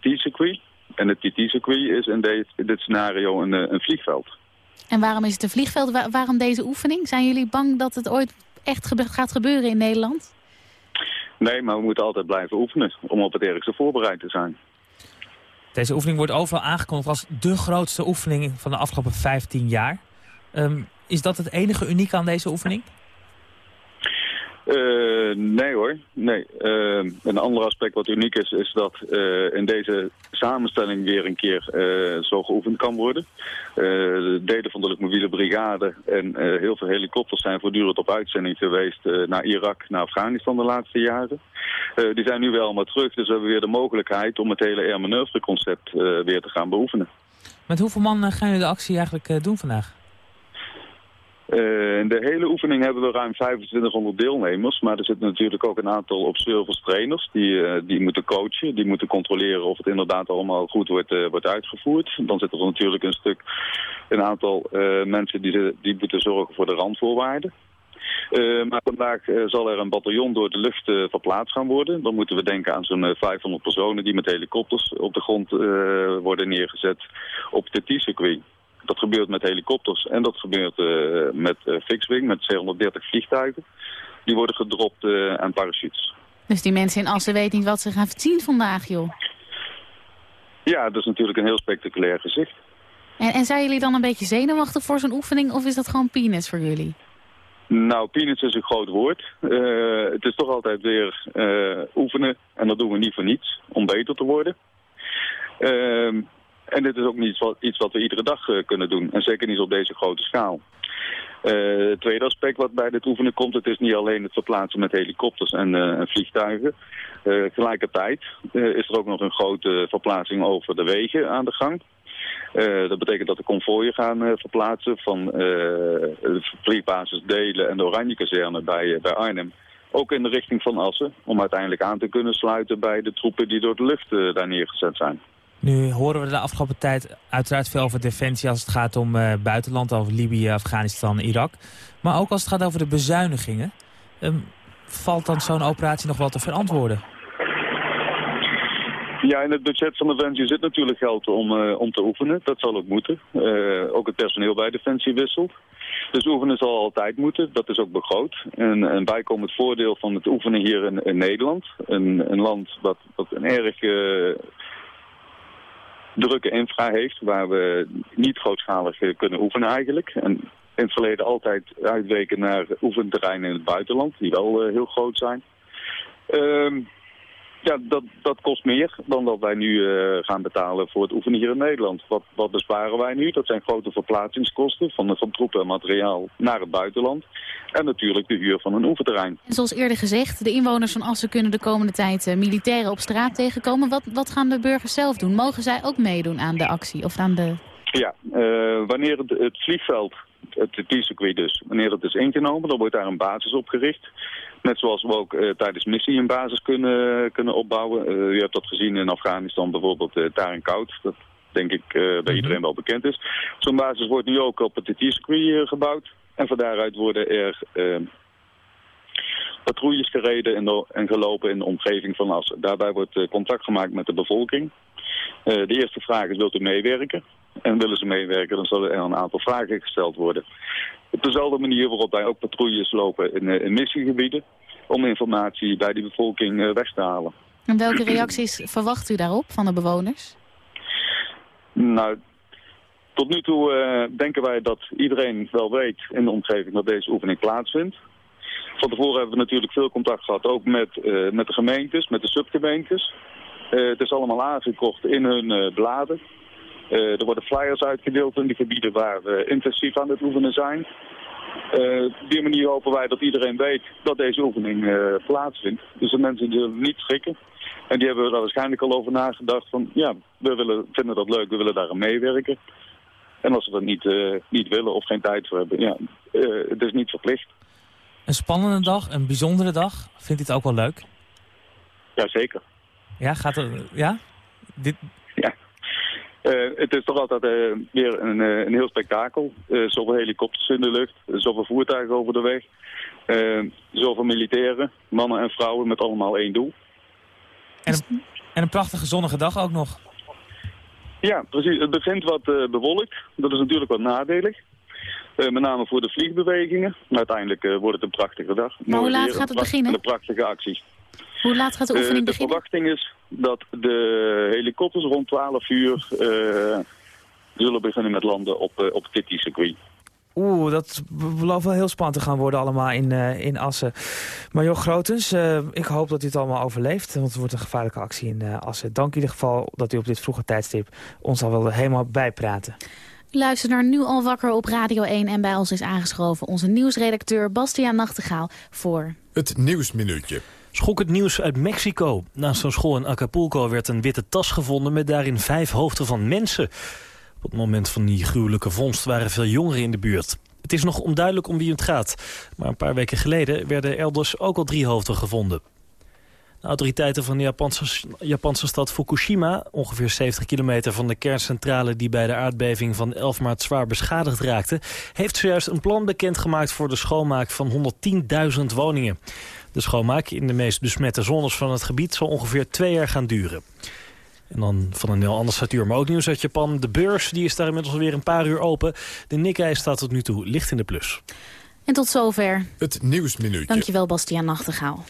T-circuit. En het TT-circuit is in, in, dit scenario een, een, vliegveld. En waarom is het een vliegveld? waarom deze oefening? Zijn jullie bang dat het ooit echt gaat gebeuren in Nederland? Nee, maar we moeten altijd blijven oefenen om op het ergste voorbereid te zijn. Deze oefening wordt overal aangekondigd als de grootste oefening van de afgelopen 15 jaar. Um, is dat het enige unieke aan deze oefening? Uh, nee hoor, nee. Uh, een ander aspect wat uniek is, is dat uh, in deze samenstelling weer een keer zo geoefend kan worden. de delen van de luchtmobiele brigade en heel veel helikopters zijn voortdurend op uitzending geweest naar Irak, naar Afghanistan de laatste jaren. die zijn nu wel allemaal terug, dus we hebben weer de mogelijkheid om het hele air manoeuvre concept weer te gaan beoefenen. Met hoeveel man gaan jullie de actie eigenlijk doen vandaag? Uh, in de hele oefening hebben we ruim 2500 deelnemers. Maar er zitten natuurlijk ook een aantal observers trainers die, uh, die moeten coachen. Die moeten controleren of het inderdaad allemaal goed wordt, uh, wordt uitgevoerd. Dan zitten er natuurlijk een stuk, een aantal mensen die, die moeten zorgen voor de randvoorwaarden. maar vandaag zal er een bataljon door de lucht verplaatst gaan worden. Dan moeten we denken aan zo'n 500 personen die met helikopters op de grond worden neergezet op de T-circuit. Dat gebeurt met helikopters en dat gebeurt uh, met uh, fixwing, met 230 vliegtuigen. Die worden gedropt uh, aan parachutes. Dus die mensen in Assen weten niet wat ze gaan zien vandaag, joh? Ja, dat is natuurlijk een heel spectaculair gezicht. En, en zijn jullie dan een beetje zenuwachtig voor zo'n oefening of is dat gewoon peanuts voor jullie? Nou, peanuts is een groot woord. het is toch altijd weer oefenen en dat doen we niet voor niets, om beter te worden. Ehm, En dit is ook niet wat, iets wat we iedere dag kunnen doen. En zeker niet op deze grote schaal. het tweede aspect wat bij dit oefenen komt, het is niet alleen het verplaatsen met helikopters en, en vliegtuigen. tegelijkertijd is er ook nog een grote verplaatsing over de wegen aan de gang. Uh, dat betekent dat de konvooien gaan uh, verplaatsen van uh, vliegbasis Delen en de Oranje-kazerne bij, bij Arnhem. Ook in de richting van Assen, om uiteindelijk aan te kunnen sluiten bij de troepen die door de lucht daar neergezet zijn. Nu horen we de afgelopen tijd uiteraard veel over defensie als het gaat om buitenland, over Libië, Afghanistan, Irak. Maar ook als het gaat over de bezuinigingen. Um, valt dan zo'n operatie nog wel te verantwoorden? Ja, in het budget van Defensie zit natuurlijk geld om, uh, om te oefenen. Dat zal ook moeten. Uh, ook het personeel bij Defensie wisselt. Dus oefenen zal altijd moeten. Dat is ook begroot. En, en bijkomend voordeel van het oefenen hier in, Nederland. Een, een land wat, wat een erg drukke infra heeft. Waar we niet grootschalig kunnen oefenen eigenlijk. En in het verleden altijd uitweken naar oefenterreinen in het buitenland. Die wel heel groot zijn. Ehm ja, dat, dat kost meer dan dat wij nu uh, gaan betalen voor het oefenen hier in Nederland. Wat, wat besparen wij nu? Dat zijn grote verplaatsingskosten van, van troepen en materiaal naar het buitenland. En natuurlijk de huur van een oefenterrein. En zoals eerder gezegd, de inwoners van Assen kunnen de komende tijd uh, militairen op straat tegenkomen. Wat, wat gaan de burgers zelf doen? Mogen zij ook meedoen aan de actie of aan de... Ja, uh, wanneer het, het vliegveld het T-circuit dus. Wanneer het is ingenomen, dan wordt daar een basis opgericht. Net zoals we ook uh, tijdens missie een basis kunnen, kunnen opbouwen. Uh, je hebt dat gezien in Afghanistan bijvoorbeeld uh, daar in Koud. Dat denk ik bij mhm. iedereen wel bekend is. Zo'n basis wordt nu ook op het T-circuit gebouwd. En van daaruit worden er patrouilles gereden en, en, gelopen in de omgeving van Assen. Daarbij wordt contact gemaakt met de bevolking. de eerste vraag is, wilt u meewerken? En willen ze meewerken, dan zullen er een aantal vragen gesteld worden. Op dezelfde manier waarop wij ook patrouilles lopen in, eh, in missiegebieden... om informatie bij die bevolking eh, weg te halen. En welke reacties verwacht u daarop van de bewoners? Nou, tot nu toe uh, denken wij dat iedereen wel weet in de omgeving dat deze oefening plaatsvindt. Van tevoren hebben we natuurlijk veel contact gehad, ook met, uh, met de gemeentes, met de subgemeentes. Uh, het is allemaal aangekocht in hun bladen. Uh, er worden flyers uitgedeeld in de gebieden waar we intensief aan het oefenen zijn. Uh, op die manier hopen wij dat iedereen weet dat deze oefening uh, plaatsvindt. Dus de mensen zullen niet schrikken. En die hebben er waarschijnlijk al over nagedacht van... ja, we willen, vinden dat leuk, we willen daar aan meewerken. En als ze dat niet, niet willen of geen tijd voor hebben, ja, het is niet verplicht. Een spannende dag, een bijzondere dag. Vindt u het ook wel leuk? Jazeker. Ja, gaat er... Ja? Dit, het is toch altijd uh, weer een, uh, een heel spektakel. zoveel helikopters in de lucht, zoveel voertuigen over de weg. zoveel militairen, mannen en vrouwen met allemaal één doel. En een, en een prachtige zonnige dag ook nog. Ja, precies. Het begint wat bewolkt. Dat is natuurlijk wat nadelig. met name voor de vliegbewegingen. Maar uiteindelijk wordt het een prachtige dag. Maar hoe laat gaat het beginnen? Een prachtige actie. Hoe laat gaat de oefening de beginnen? De verwachting is dat de helikopters rond 12 uur uh, zullen beginnen met landen op, uh, op het circuit. Oeh, dat belooft wel heel spannend te gaan worden allemaal in, uh, in Assen. Maar joh, Grotens, ik hoop dat u het allemaal overleeft. Want het wordt een gevaarlijke actie in Assen. Dank in ieder geval dat u op dit vroege tijdstip ons al wel helemaal bijpraten. Luister naar Nu al wakker op Radio 1 en bij ons is aangeschoven onze nieuwsredacteur Bastiaan Nachtegaal voor... Het Nieuwsminuutje. Schok nieuws uit Mexico. Naast een school in Acapulco werd een witte tas gevonden met daarin vijf hoofden van mensen. Op het moment van die gruwelijke vondst waren veel jongeren in de buurt. Het is nog onduidelijk om wie het gaat. Maar een paar weken geleden werden elders ook al drie hoofden gevonden. De autoriteiten van de Japanse, Japanse stad Fukushima... ongeveer 70 kilometer van de kerncentrale die bij de aardbeving van 11 maart zwaar beschadigd raakte... heeft zojuist een plan bekendgemaakt voor de schoonmaak van 110.000 woningen. De schoonmaak in de meest besmette zones van het gebied zal ongeveer twee jaar gaan duren. En dan van een heel ander statuur, maar ook nieuws uit Japan. De beurs die is daar inmiddels alweer een paar uur open. De Nikkei staat tot nu toe licht in de plus. En tot zover. Het Nieuwsminuutje. Dankjewel, Bastiaan Nachtegaal.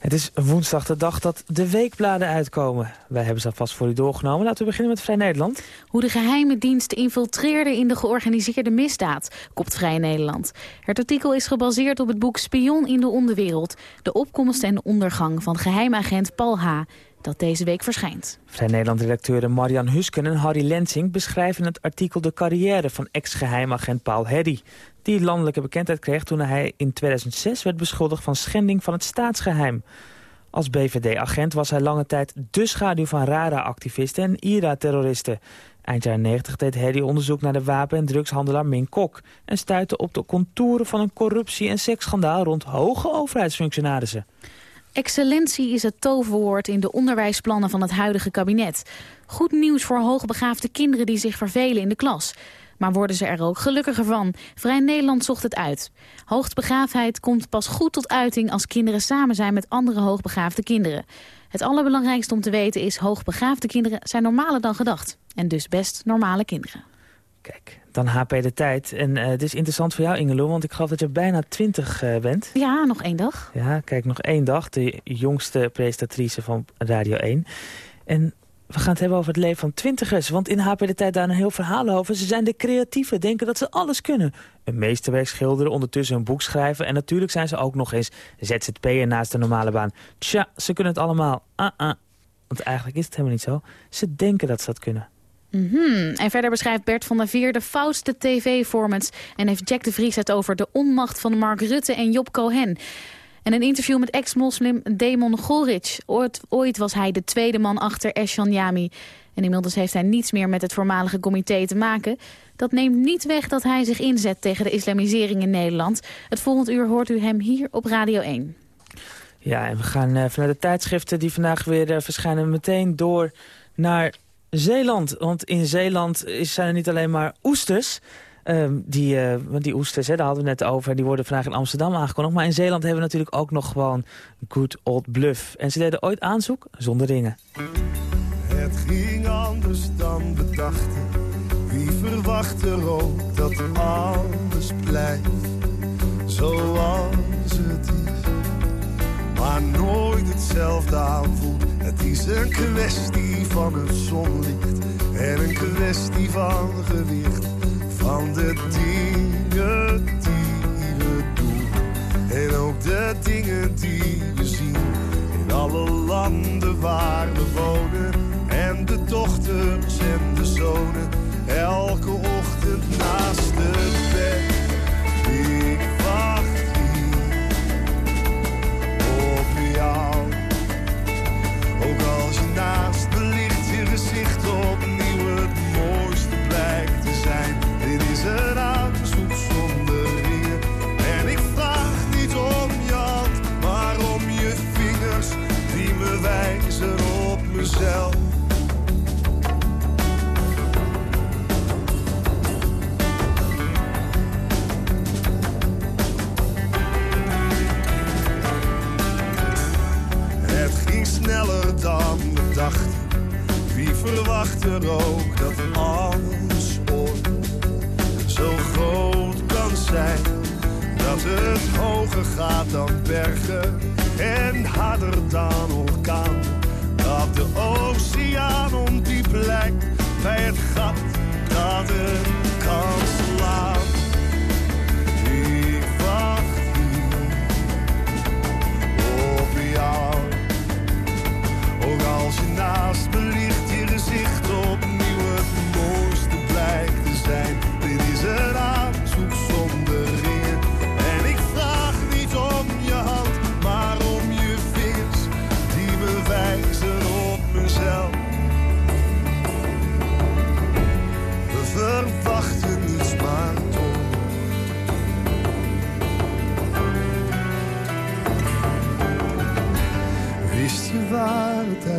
Het is woensdag de dag dat de weekbladen uitkomen. Wij hebben ze alvast voor u doorgenomen. Laten we beginnen met Vrij Nederland. Hoe de geheime dienst infiltreerde in de georganiseerde misdaad, kopt Vrij Nederland. Het artikel is gebaseerd op het boek Spion in de onderwereld. De opkomst en ondergang van geheimagent Paul H. dat deze week verschijnt. Vrij Nederland-redacteuren Marian Husken en Harry Lensing beschrijven in het artikel de carrière van ex-geheimagent Paul Heddy. Die landelijke bekendheid kreeg toen hij in 2006 werd beschuldigd van schending van het staatsgeheim. Als BVD-agent was hij lange tijd de schaduw van RARA-activisten en IRA-terroristen. Eind jaren 90 deed Heddy onderzoek naar de wapen- en drugshandelaar Min Kok... en stuitte op de contouren van een corruptie- en seksschandaal rond hoge overheidsfunctionarissen. Excellentie is het toverwoord in de onderwijsplannen van het huidige kabinet. Goed nieuws voor hoogbegaafde kinderen die zich vervelen in de klas. Maar worden ze er ook gelukkiger van? Vrij Nederland zocht het uit. Hoogbegaafdheid komt pas goed tot uiting als kinderen samen zijn met andere hoogbegaafde kinderen. Het allerbelangrijkste om te weten is, hoogbegaafde kinderen zijn normaler dan gedacht. En dus best normale kinderen. Kijk, dan HP de tijd. En uh, het is interessant voor jou, Ingeloe, want ik geloof dat je bijna 20 uh, bent. Ja, nog één dag. Ja, kijk, nog één dag. De jongste presentatrice van Radio 1. En we gaan het hebben over het leven van twintigers. Want in HP de Tijd daar een heel verhaal over. Ze zijn de creatieven, denken dat ze alles kunnen. Een meesterwerk schilderen, ondertussen een boek schrijven... en natuurlijk zijn ze ook nog eens ZZP'er naast de normale baan. Tja, ze kunnen het allemaal. Uh -uh. Want eigenlijk is het helemaal niet zo. Ze denken dat ze dat kunnen. Mm. En verder beschrijft Bert van der Veer de foutste tv-formats... en heeft Jack de Vries het over de onmacht van Mark Rutte en Job Cohen... En een interview met ex-moslim Damon Goric. Ooit, was hij de tweede man achter Eshan Yami. En inmiddels heeft hij niets meer met het voormalige comité te maken. Dat neemt niet weg dat hij zich inzet tegen de islamisering in Nederland. Het volgende uur hoort u hem hier op Radio 1. Ja, en we gaan uh, vanuit de tijdschriften die vandaag weer uh, verschijnen... meteen door naar Zeeland. Want in Zeeland zijn er niet alleen maar oesters... Um, die, uh, die oesters, hè, daar hadden we net over. Die worden vandaag in Amsterdam aangekondigd. Maar in Zeeland hebben we natuurlijk ook nog gewoon good old bluff. En ze deden ooit aanzoek zonder ringen. Het ging anders dan we dachten. Wie verwacht er ook dat alles blijft zoals het is. Maar nooit hetzelfde aanvoelt. Het is een kwestie van het zonlicht en een kwestie van gewicht van de dingen die we doen. En ook de dingen die we zien. In alle landen waar we wonen. En de dochters en de zonen. Elke ochtend naast het bed. Ik wacht hier op jou. Ook als je naast me ligt, je gezicht opnieuw het mooiste blijkt te zijn is een aanzoek zonder ringen. En ik vraag niet om je hand, maar om je vingers die me wijzen op mezelf. Het ging sneller dan we dachten. Wie verwacht er ook dat alles zo groot kan zijn dat het hoger gaat dan bergen en harder dan orkaan. Dat de oceaan ondiep lijkt bij het gat dat het kan slaan. Ik wacht hier op jou, ook als je naast me ligt, je gezicht opnieuw het mooiste blijkt te zijn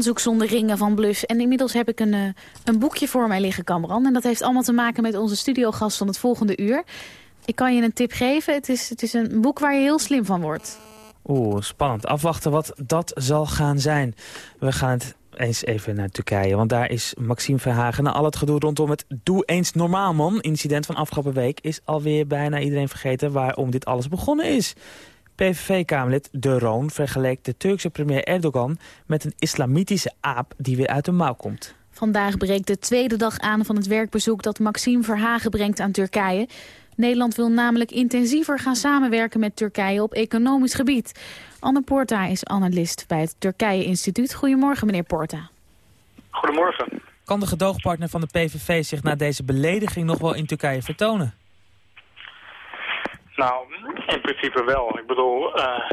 zonder ringen van Bluff. En inmiddels heb ik een, uh, een boekje voor mij liggen, Cameron. En dat heeft allemaal te maken met onze studiogast van het volgende uur. Ik kan je een tip geven. Het is, het is een boek waar je heel slim van wordt. Oeh, spannend. Afwachten wat dat zal gaan zijn. We gaan het eens even naar Turkije. Want daar is Maxime Verhagen na al het gedoe rondom het Doe eens normaal man incident van afgelopen week... is alweer bijna iedereen vergeten waarom dit alles begonnen is. PVV-kamerlid De Roon vergeleek de Turkse premier Erdogan... met een islamitische aap die weer uit de mouw komt. Vandaag breekt de tweede dag aan van het werkbezoek dat Maxime Verhagen brengt aan Turkije. Nederland wil namelijk intensiever gaan samenwerken met Turkije op economisch gebied. Anne Porta is analist bij het Turkije Instituut. Goedemorgen, meneer Porta. Goedemorgen. Kan de gedoogpartner van de PVV zich na deze belediging nog wel in Turkije vertonen? Nou, in principe wel. Ik bedoel, uh,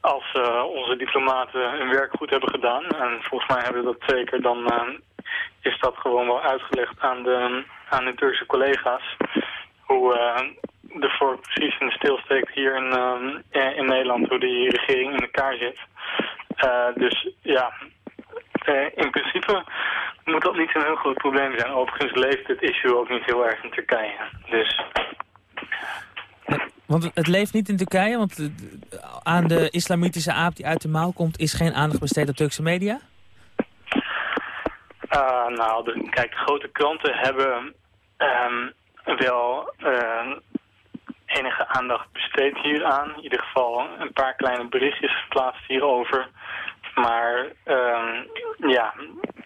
als uh, onze diplomaten hun werk goed hebben gedaan... en volgens mij hebben we dat zeker, dan uh, is dat gewoon wel uitgelegd aan de, aan de Turkse collega's... hoe de vork precies in de stilsteekt hier in, in Nederland, hoe die regering in elkaar zit. Dus ja, in principe moet dat niet zo'n heel groot probleem zijn. Overigens leeft het issue ook niet heel erg in Turkije. Dus... Want het leeft niet in Turkije, want aan de islamitische aap die uit de mouw komt... is geen aandacht besteed aan Turkse media? nou, de, kijk, de grote kranten hebben um, wel enige aandacht besteed hieraan. In ieder geval een paar kleine berichtjes geplaatst hierover. Maar uh, ja,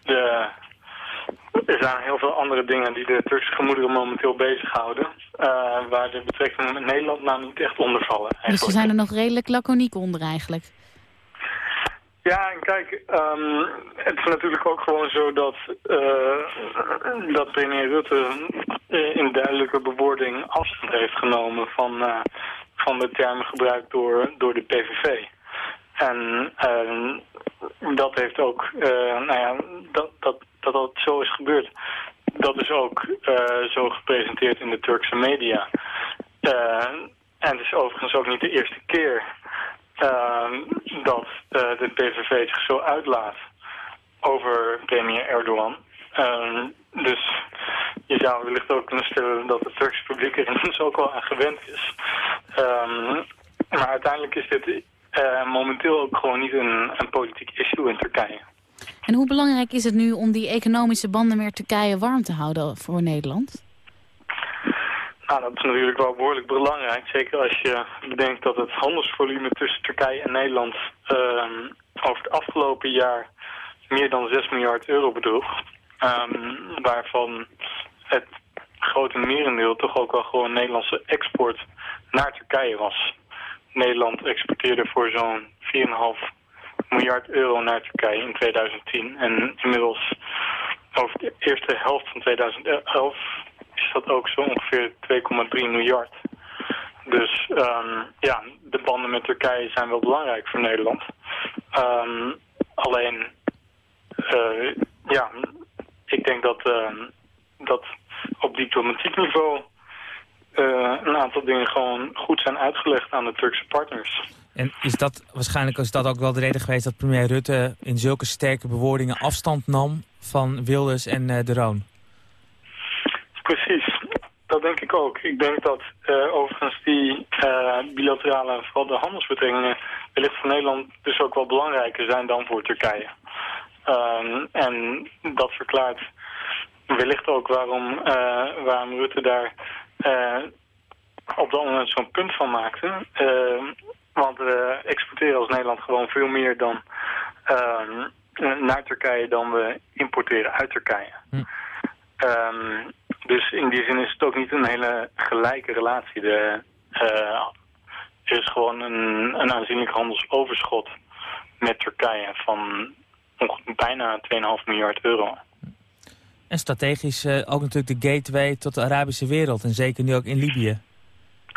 de, er zijn heel veel andere dingen die de Turkse gemoederen momenteel bezighouden. Uh, waar de betrekkingen met Nederland nou niet echt onder vallen. Dus ze zijn er nog redelijk laconiek onder eigenlijk? Ja, en kijk, um, het is natuurlijk ook gewoon zo dat, uh, dat premier Rutte uh, in duidelijke bewoording afstand heeft genomen van, uh, van de termen gebruikt door, door de PVV. En ehm, dat heeft ook, nou ja, dat, dat, dat dat zo is gebeurd. Dat is ook zo gepresenteerd in de Turkse media. en het is overigens ook niet de eerste keer uh, dat uh, de PVV zich zo uitlaat over premier Erdogan. Uh, dus je zou wellicht ook kunnen stellen dat het Turkse publiek er <laughs> inmiddels ook wel aan gewend is. Ehm, maar uiteindelijk is dit momenteel ook gewoon niet een, een politiek issue in Turkije. En hoe belangrijk is het nu om die economische banden met Turkije warm te houden voor Nederland? Nou, dat is natuurlijk wel behoorlijk belangrijk. Zeker als je bedenkt dat het handelsvolume tussen Turkije en Nederland uh, over het afgelopen jaar meer dan 6 miljard euro bedroeg. Um, waarvan het grote merendeel toch ook wel gewoon Nederlandse export naar Turkije was. Nederland exporteerde voor zo'n 4,5 miljard euro naar Turkije in 2010. En inmiddels over de eerste helft van 2011 is dat ook zo ongeveer 2,3 miljard. Dus um, ja, de banden met Turkije zijn wel belangrijk voor Nederland. Um, alleen, uh, ja, ik denk dat, uh, dat op diplomatiek niveau uh, een aantal dingen gewoon goed zijn uitgelegd aan de Turkse partners. En is dat waarschijnlijk is dat ook wel de reden geweest dat premier Rutte in zulke sterke bewoordingen afstand nam van Wilders en de Roon? Precies, dat denk ik ook. Ik denk dat uh, overigens die uh, bilaterale, vooral de handelsbetrekkingen, wellicht voor Nederland dus ook wel belangrijker zijn dan voor Turkije. Um, en dat verklaart wellicht ook waarom, uh, waarom Rutte daar op dat moment zo'n punt van maakte. Ehm, want we exporteren als Nederland gewoon veel meer dan ehm, naar Turkije dan we importeren uit Turkije. Hm. Um, dus in die zin is het ook niet een hele gelijke relatie. De, uh, er is gewoon een, een aanzienlijk handelsoverschot met Turkije van bijna 2,5 miljard euro. En strategisch uh, ook natuurlijk de gateway tot de Arabische wereld. En zeker nu ook in Libië.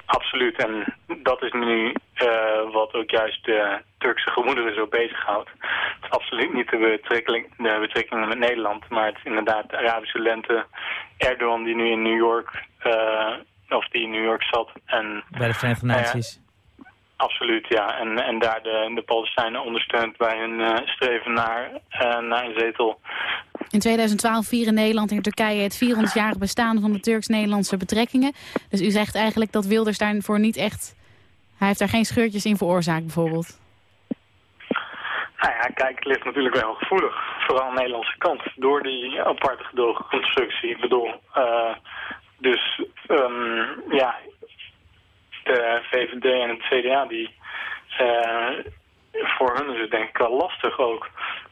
Absoluut. En dat is nu uh, wat ook juist de Turkse gemoederen zo bezighoudt. Het is absoluut niet de, betrekking, de betrekkingen met Nederland, maar het is inderdaad de Arabische lente. Erdogan die nu in New York, uh, of die in New York zat. En, Bij de Verenigde Naties. absoluut, ja. En, en daar de, de Palestijnen ondersteunt bij hun streven naar, naar een zetel. In 2012 vieren Nederland en Turkije het 400-jarig bestaan van de Turks-Nederlandse betrekkingen. Dus u zegt eigenlijk dat Wilders daarvoor niet echt... Hij heeft daar geen scheurtjes in veroorzaakt bijvoorbeeld. Nou ja, kijk, het ligt natuurlijk wel gevoelig. Vooral aan de Nederlandse kant. Door die aparte gedoogconstructie. Ik bedoel, uh, dus um, ja, de VVD en het CDA, die, uh, voor hun is het denk ik wel lastig ook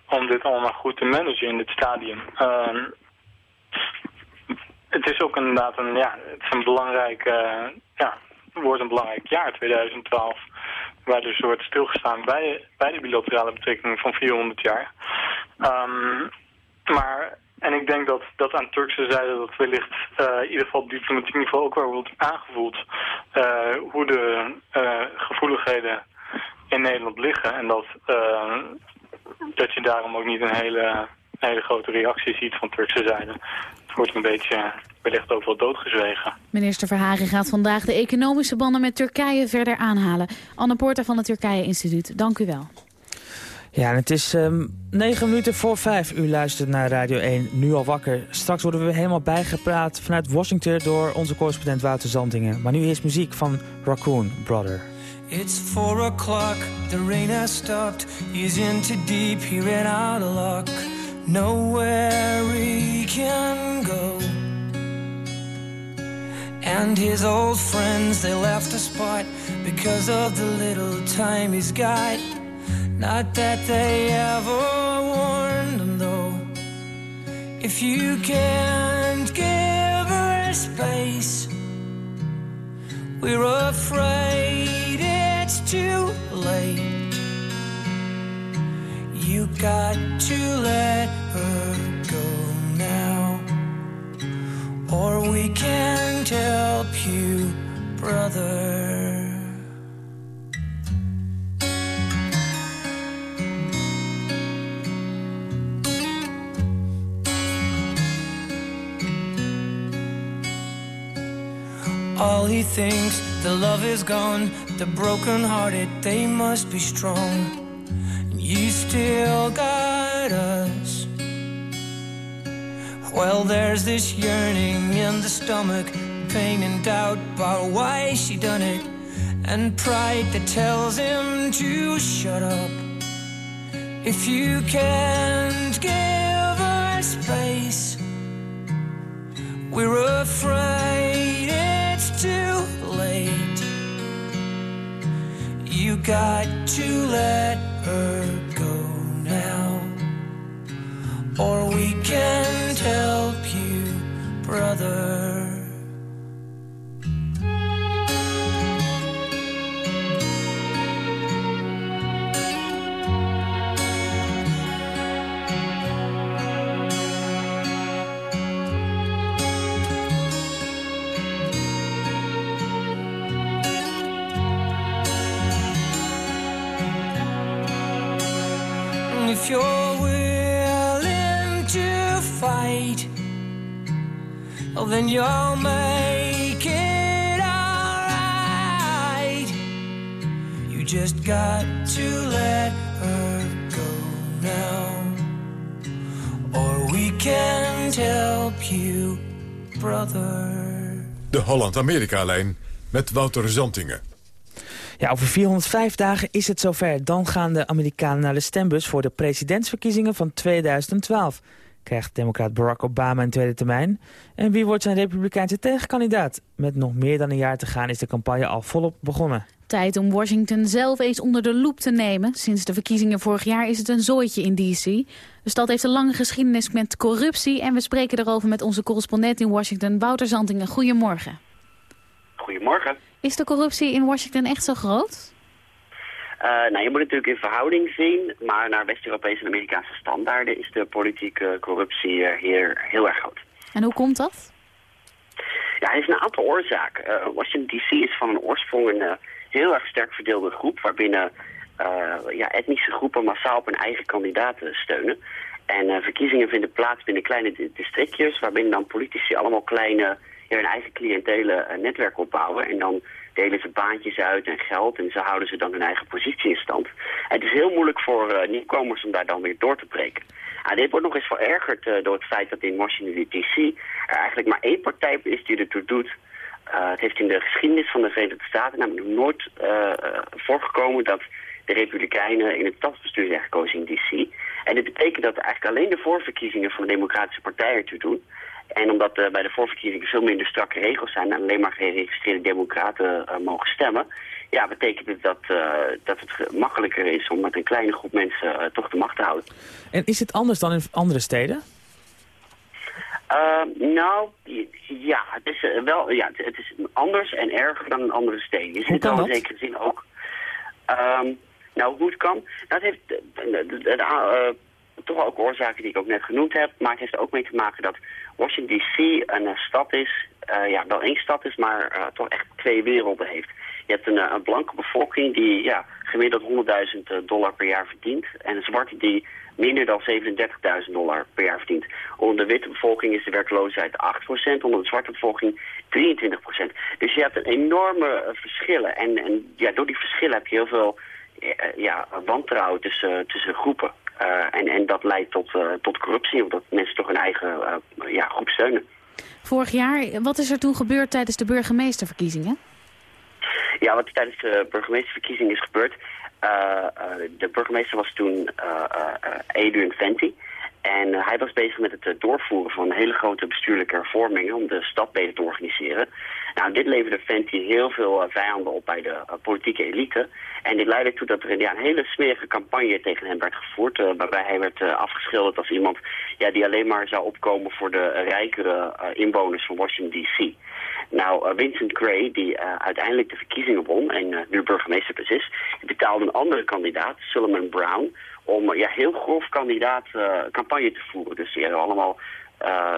om dit allemaal goed te managen in dit stadium. Uh, het is ook inderdaad een, ja, het is een belangrijk, uh, ja, wordt een belangrijk jaar 2012 waar dus wordt stilgestaan bij, bij de bilaterale betrekkingen van 400 jaar. Um, maar, en ik denk dat, dat aan Turkse zijde dat wellicht uh, in ieder geval op diplomatiek niveau ook wel wordt aangevoeld uh, hoe de uh, gevoeligheden in Nederland liggen. En dat, dat je daarom ook niet een hele, hele grote reactie ziet van Turkse zijde. Het wordt een beetje wellicht ook wel doodgezwegen. Minister Verhagen gaat vandaag de economische banden met Turkije verder aanhalen. Anne Porta van het Turkije Instituut, dank u wel. Ja, en het is um, negen minuten voor vijf. U luistert naar Radio 1, nu al wakker. Straks worden we helemaal bijgepraat vanuit Washington... door onze correspondent Wouter Zantingen. Maar nu is muziek van Raccoon Brother. It's four o'clock, the rain has stopped. He's in too deep, he ran out of luck. Nowhere he can go. And his old friends, they left the spot because of the little time he's got. Not that they ever warned him though. If you can't give her space, we're afraid it's too late. You got to let her go now, or we can't help you, brother. All he thinks, the love is gone. The broken hearted, they must be strong. You still got us. Well, there's this yearning in the stomach, pain and doubt about why she done it, and pride that tells him to shut up. If you can't give her space, we're afraid it's too late. You got to let her go now, or we can't help you, brother. Well, then you'll make it alright. You just got to let her go now, or we can't help you, brother. De Holland-Amerika-lijn met Wouter Zantingen. Ja, over 405 dagen is het zover. Dan gaan de Amerikanen naar de stembus voor de presidentsverkiezingen van 2012. Krijgt democraat Barack Obama een tweede termijn? En wie wordt zijn republikeinse tegenkandidaat? Met nog meer dan een jaar te gaan is de campagne al volop begonnen. Tijd om Washington zelf eens onder de loep te nemen. Sinds de verkiezingen vorig jaar is het een zooitje in D.C. De stad heeft een lange geschiedenis met corruptie... en we spreken erover met onze correspondent in Washington, Wouter Zantingen. Goedemorgen. Goedemorgen. Is de corruptie in Washington echt zo groot? Uh, nou, je moet het natuurlijk in verhouding zien, maar naar West-Europese en Amerikaanse standaarden is de politieke corruptie uh, hier heel erg groot. En hoe komt dat? Ja, er is een aantal oorzaken. Uh, Washington D.C. is van een oorsprong een heel erg sterk verdeelde groep, waarbinnen ja, etnische groepen massaal op hun eigen kandidaten steunen. En verkiezingen vinden plaats binnen kleine districtjes, waarbinnen dan politici allemaal kleine ja, hun eigen cliëntele netwerk opbouwen. En dan delen ze baantjes uit en geld en ze houden ze dan hun eigen positie in stand. het is heel moeilijk voor nieuwkomers om daar dan weer door te breken. Nou, dit wordt nog eens verergerd door het feit dat in Washington D.C. er eigenlijk maar één partij is die ertoe doet uh, het heeft in de geschiedenis van de Verenigde Staten namelijk nooit uh, voorgekomen dat de Republikeinen in het stadsbestuur zijn gekozen in D.C. En dit betekent dat eigenlijk alleen de voorverkiezingen van de Democratische Partij ertoe doen. En omdat uh, bij de voorverkiezingen veel minder strakke regels zijn en alleen maar geregistreerde democraten mogen stemmen, ja, betekent het dat, dat het makkelijker is om met een kleine groep mensen toch de macht te houden. En is het anders dan in andere steden? Uh, nou, ja, het is uh, wel, ja, het, is anders en erger dan een andere steen. Je zit wel in zekere zin ook. Um, nou, hoe het kan, dat heeft uh, toch ook oorzaken die ik ook net genoemd heb. Maar het heeft er ook mee te maken dat Washington D.C. een stad is, ja, wel één stad is, maar toch echt twee werelden heeft. Je hebt een, een blanke bevolking die ja, gemiddeld 100.000 dollar per jaar verdient. En een zwarte die minder dan 37.000 dollar per jaar verdient. Onder de witte bevolking is de werkloosheid 8%, onder de zwarte bevolking 23%. Dus je hebt een enorme verschillen. En, en ja, door die verschillen heb je heel veel ja, wantrouwen tussen, tussen groepen. Uh, en, en dat leidt tot, tot corruptie, omdat mensen toch hun eigen ja, groep steunen. Vorig jaar, wat is er toen gebeurd tijdens de burgemeesterverkiezingen? Ja, wat tijdens de burgemeesterverkiezingen is gebeurd... Eh, eh, de burgemeester was toen eh, Adrian Fenty. En hij was bezig met het doorvoeren van hele grote bestuurlijke hervormingen om de stad beter te organiseren. Nou, dit leverde Fenty heel veel vijanden op bij de politieke elite. En dit leidde toe dat er ja, een hele smerige campagne tegen hem werd gevoerd. waarbij hij werd afgeschilderd als iemand ja, die alleen maar zou opkomen voor de rijkere inwoners van Washington D.C. Nou, Vincent Gray, die uiteindelijk de verkiezingen won en nu burgemeester is, betaalde een andere kandidaat, Solomon Brown, om ja, heel grof kandidaat campagne te voeren. Dus hadden allemaal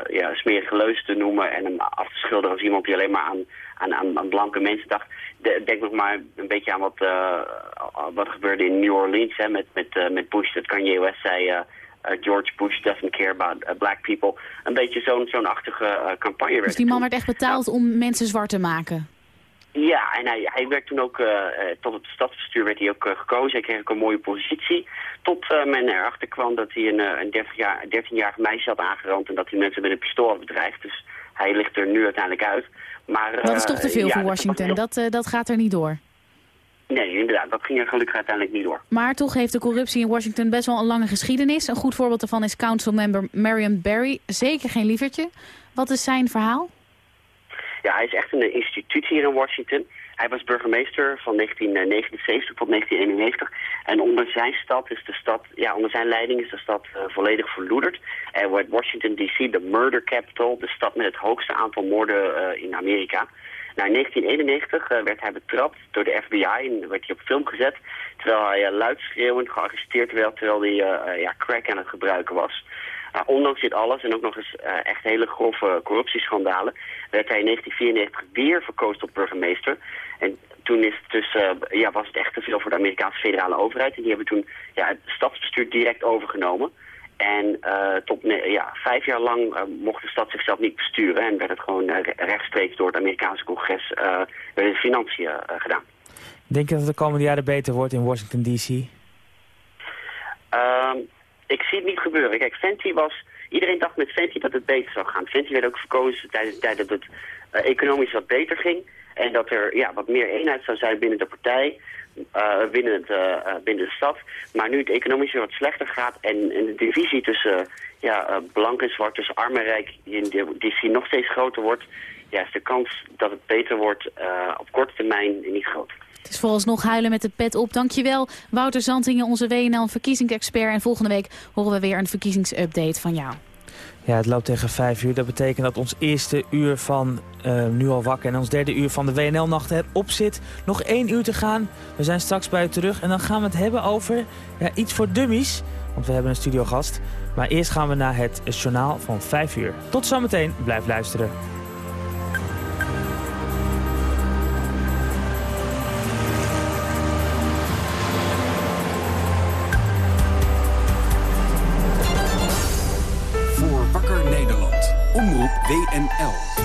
ja, smerige leuzen te noemen en hem af te schilderen als iemand die alleen maar aan, aan, aan, aan blanke mensen dacht. De, denk nog maar een beetje aan wat, wat gebeurde in New Orleans hè, met, met, met Bush, dat Kanye West zei... Uh, George Bush doesn't care about uh, black people. Een beetje zo'n zo'n achtige uh, campagne. Dus die man werd echt betaald om mensen zwart te maken? Ja, en hij, hij werd toen ook, tot het stadsbestuur werd hij ook gekozen. Hij kreeg ook een mooie positie. Tot men erachter kwam dat hij een, een 13 jaar, 13-jarig meisje had aangerand en dat hij mensen met een pistool had bedreigd. Dus hij ligt er nu uiteindelijk uit. Maar, dat is toch te veel voor Washington, dat, dat gaat er niet door. Nee, inderdaad. Dat ging er gelukkig uiteindelijk niet door. Maar toch heeft de corruptie in Washington best wel een lange geschiedenis. Een goed voorbeeld daarvan is councilmember Marion Barry. Zeker geen lievertje. Wat is zijn verhaal? Ja, hij is echt een instituut hier in Washington. Hij was burgemeester van 1979 tot 1991. En onder zijn stad is de stad, ja, onder zijn leiding is de stad uh, volledig verloederd. En wordt Washington D.C. de murder capital, de stad met het hoogste aantal moorden uh, in Amerika. Nou, in 1991 uh, werd hij betrapt door de FBI en werd hij op film gezet. Terwijl hij luidschreeuwend gearresteerd werd terwijl hij ja, crack aan het gebruiken was. Ondanks dit alles en ook nog eens echt hele grove corruptieschandalen... werd hij in 1994 weer verkozen tot burgemeester. En toen is het dus, ja, was het echt te veel voor de Amerikaanse federale overheid. En die hebben toen ja, het stadsbestuur direct overgenomen... En uh, tot ja, vijf jaar lang uh, mocht de stad zichzelf niet besturen en werd het gewoon rechtstreeks door het Amerikaanse congres de financiën gedaan. Denk je dat het de komende jaren beter wordt in Washington D.C.? Ik zie het niet gebeuren. Kijk, Fenty was... Iedereen dacht met Fenty dat het beter zou gaan. Fenty werd ook verkozen tijdens de tijd dat het economisch wat beter ging. En dat er ja, wat meer eenheid zou zijn binnen de partij. Uh, binnen, het, uh, binnen de stad. Maar nu het economisch weer wat slechter gaat en, en de divisie tussen ja, blank en zwart, tussen arm en rijk, die, die nog steeds groter wordt, ja, is de kans dat het beter wordt op korte termijn niet groot. Het is vooralsnog huilen met de pet op. Dankjewel Wouter Zantingen, onze WNL-verkiezingsexpert. En volgende week horen we weer een verkiezingsupdate van jou. Ja, het loopt tegen vijf uur. Dat betekent dat ons eerste uur van uh, Nu al wakker en ons derde uur van de WNL-nacht erop zit. Nog één uur te gaan. We zijn straks bij u terug en dan gaan we het hebben over ja, iets voor dummies. Want we hebben een studiogast. Maar eerst gaan we naar het journaal van vijf uur. Tot zometeen. Blijf luisteren. WNL.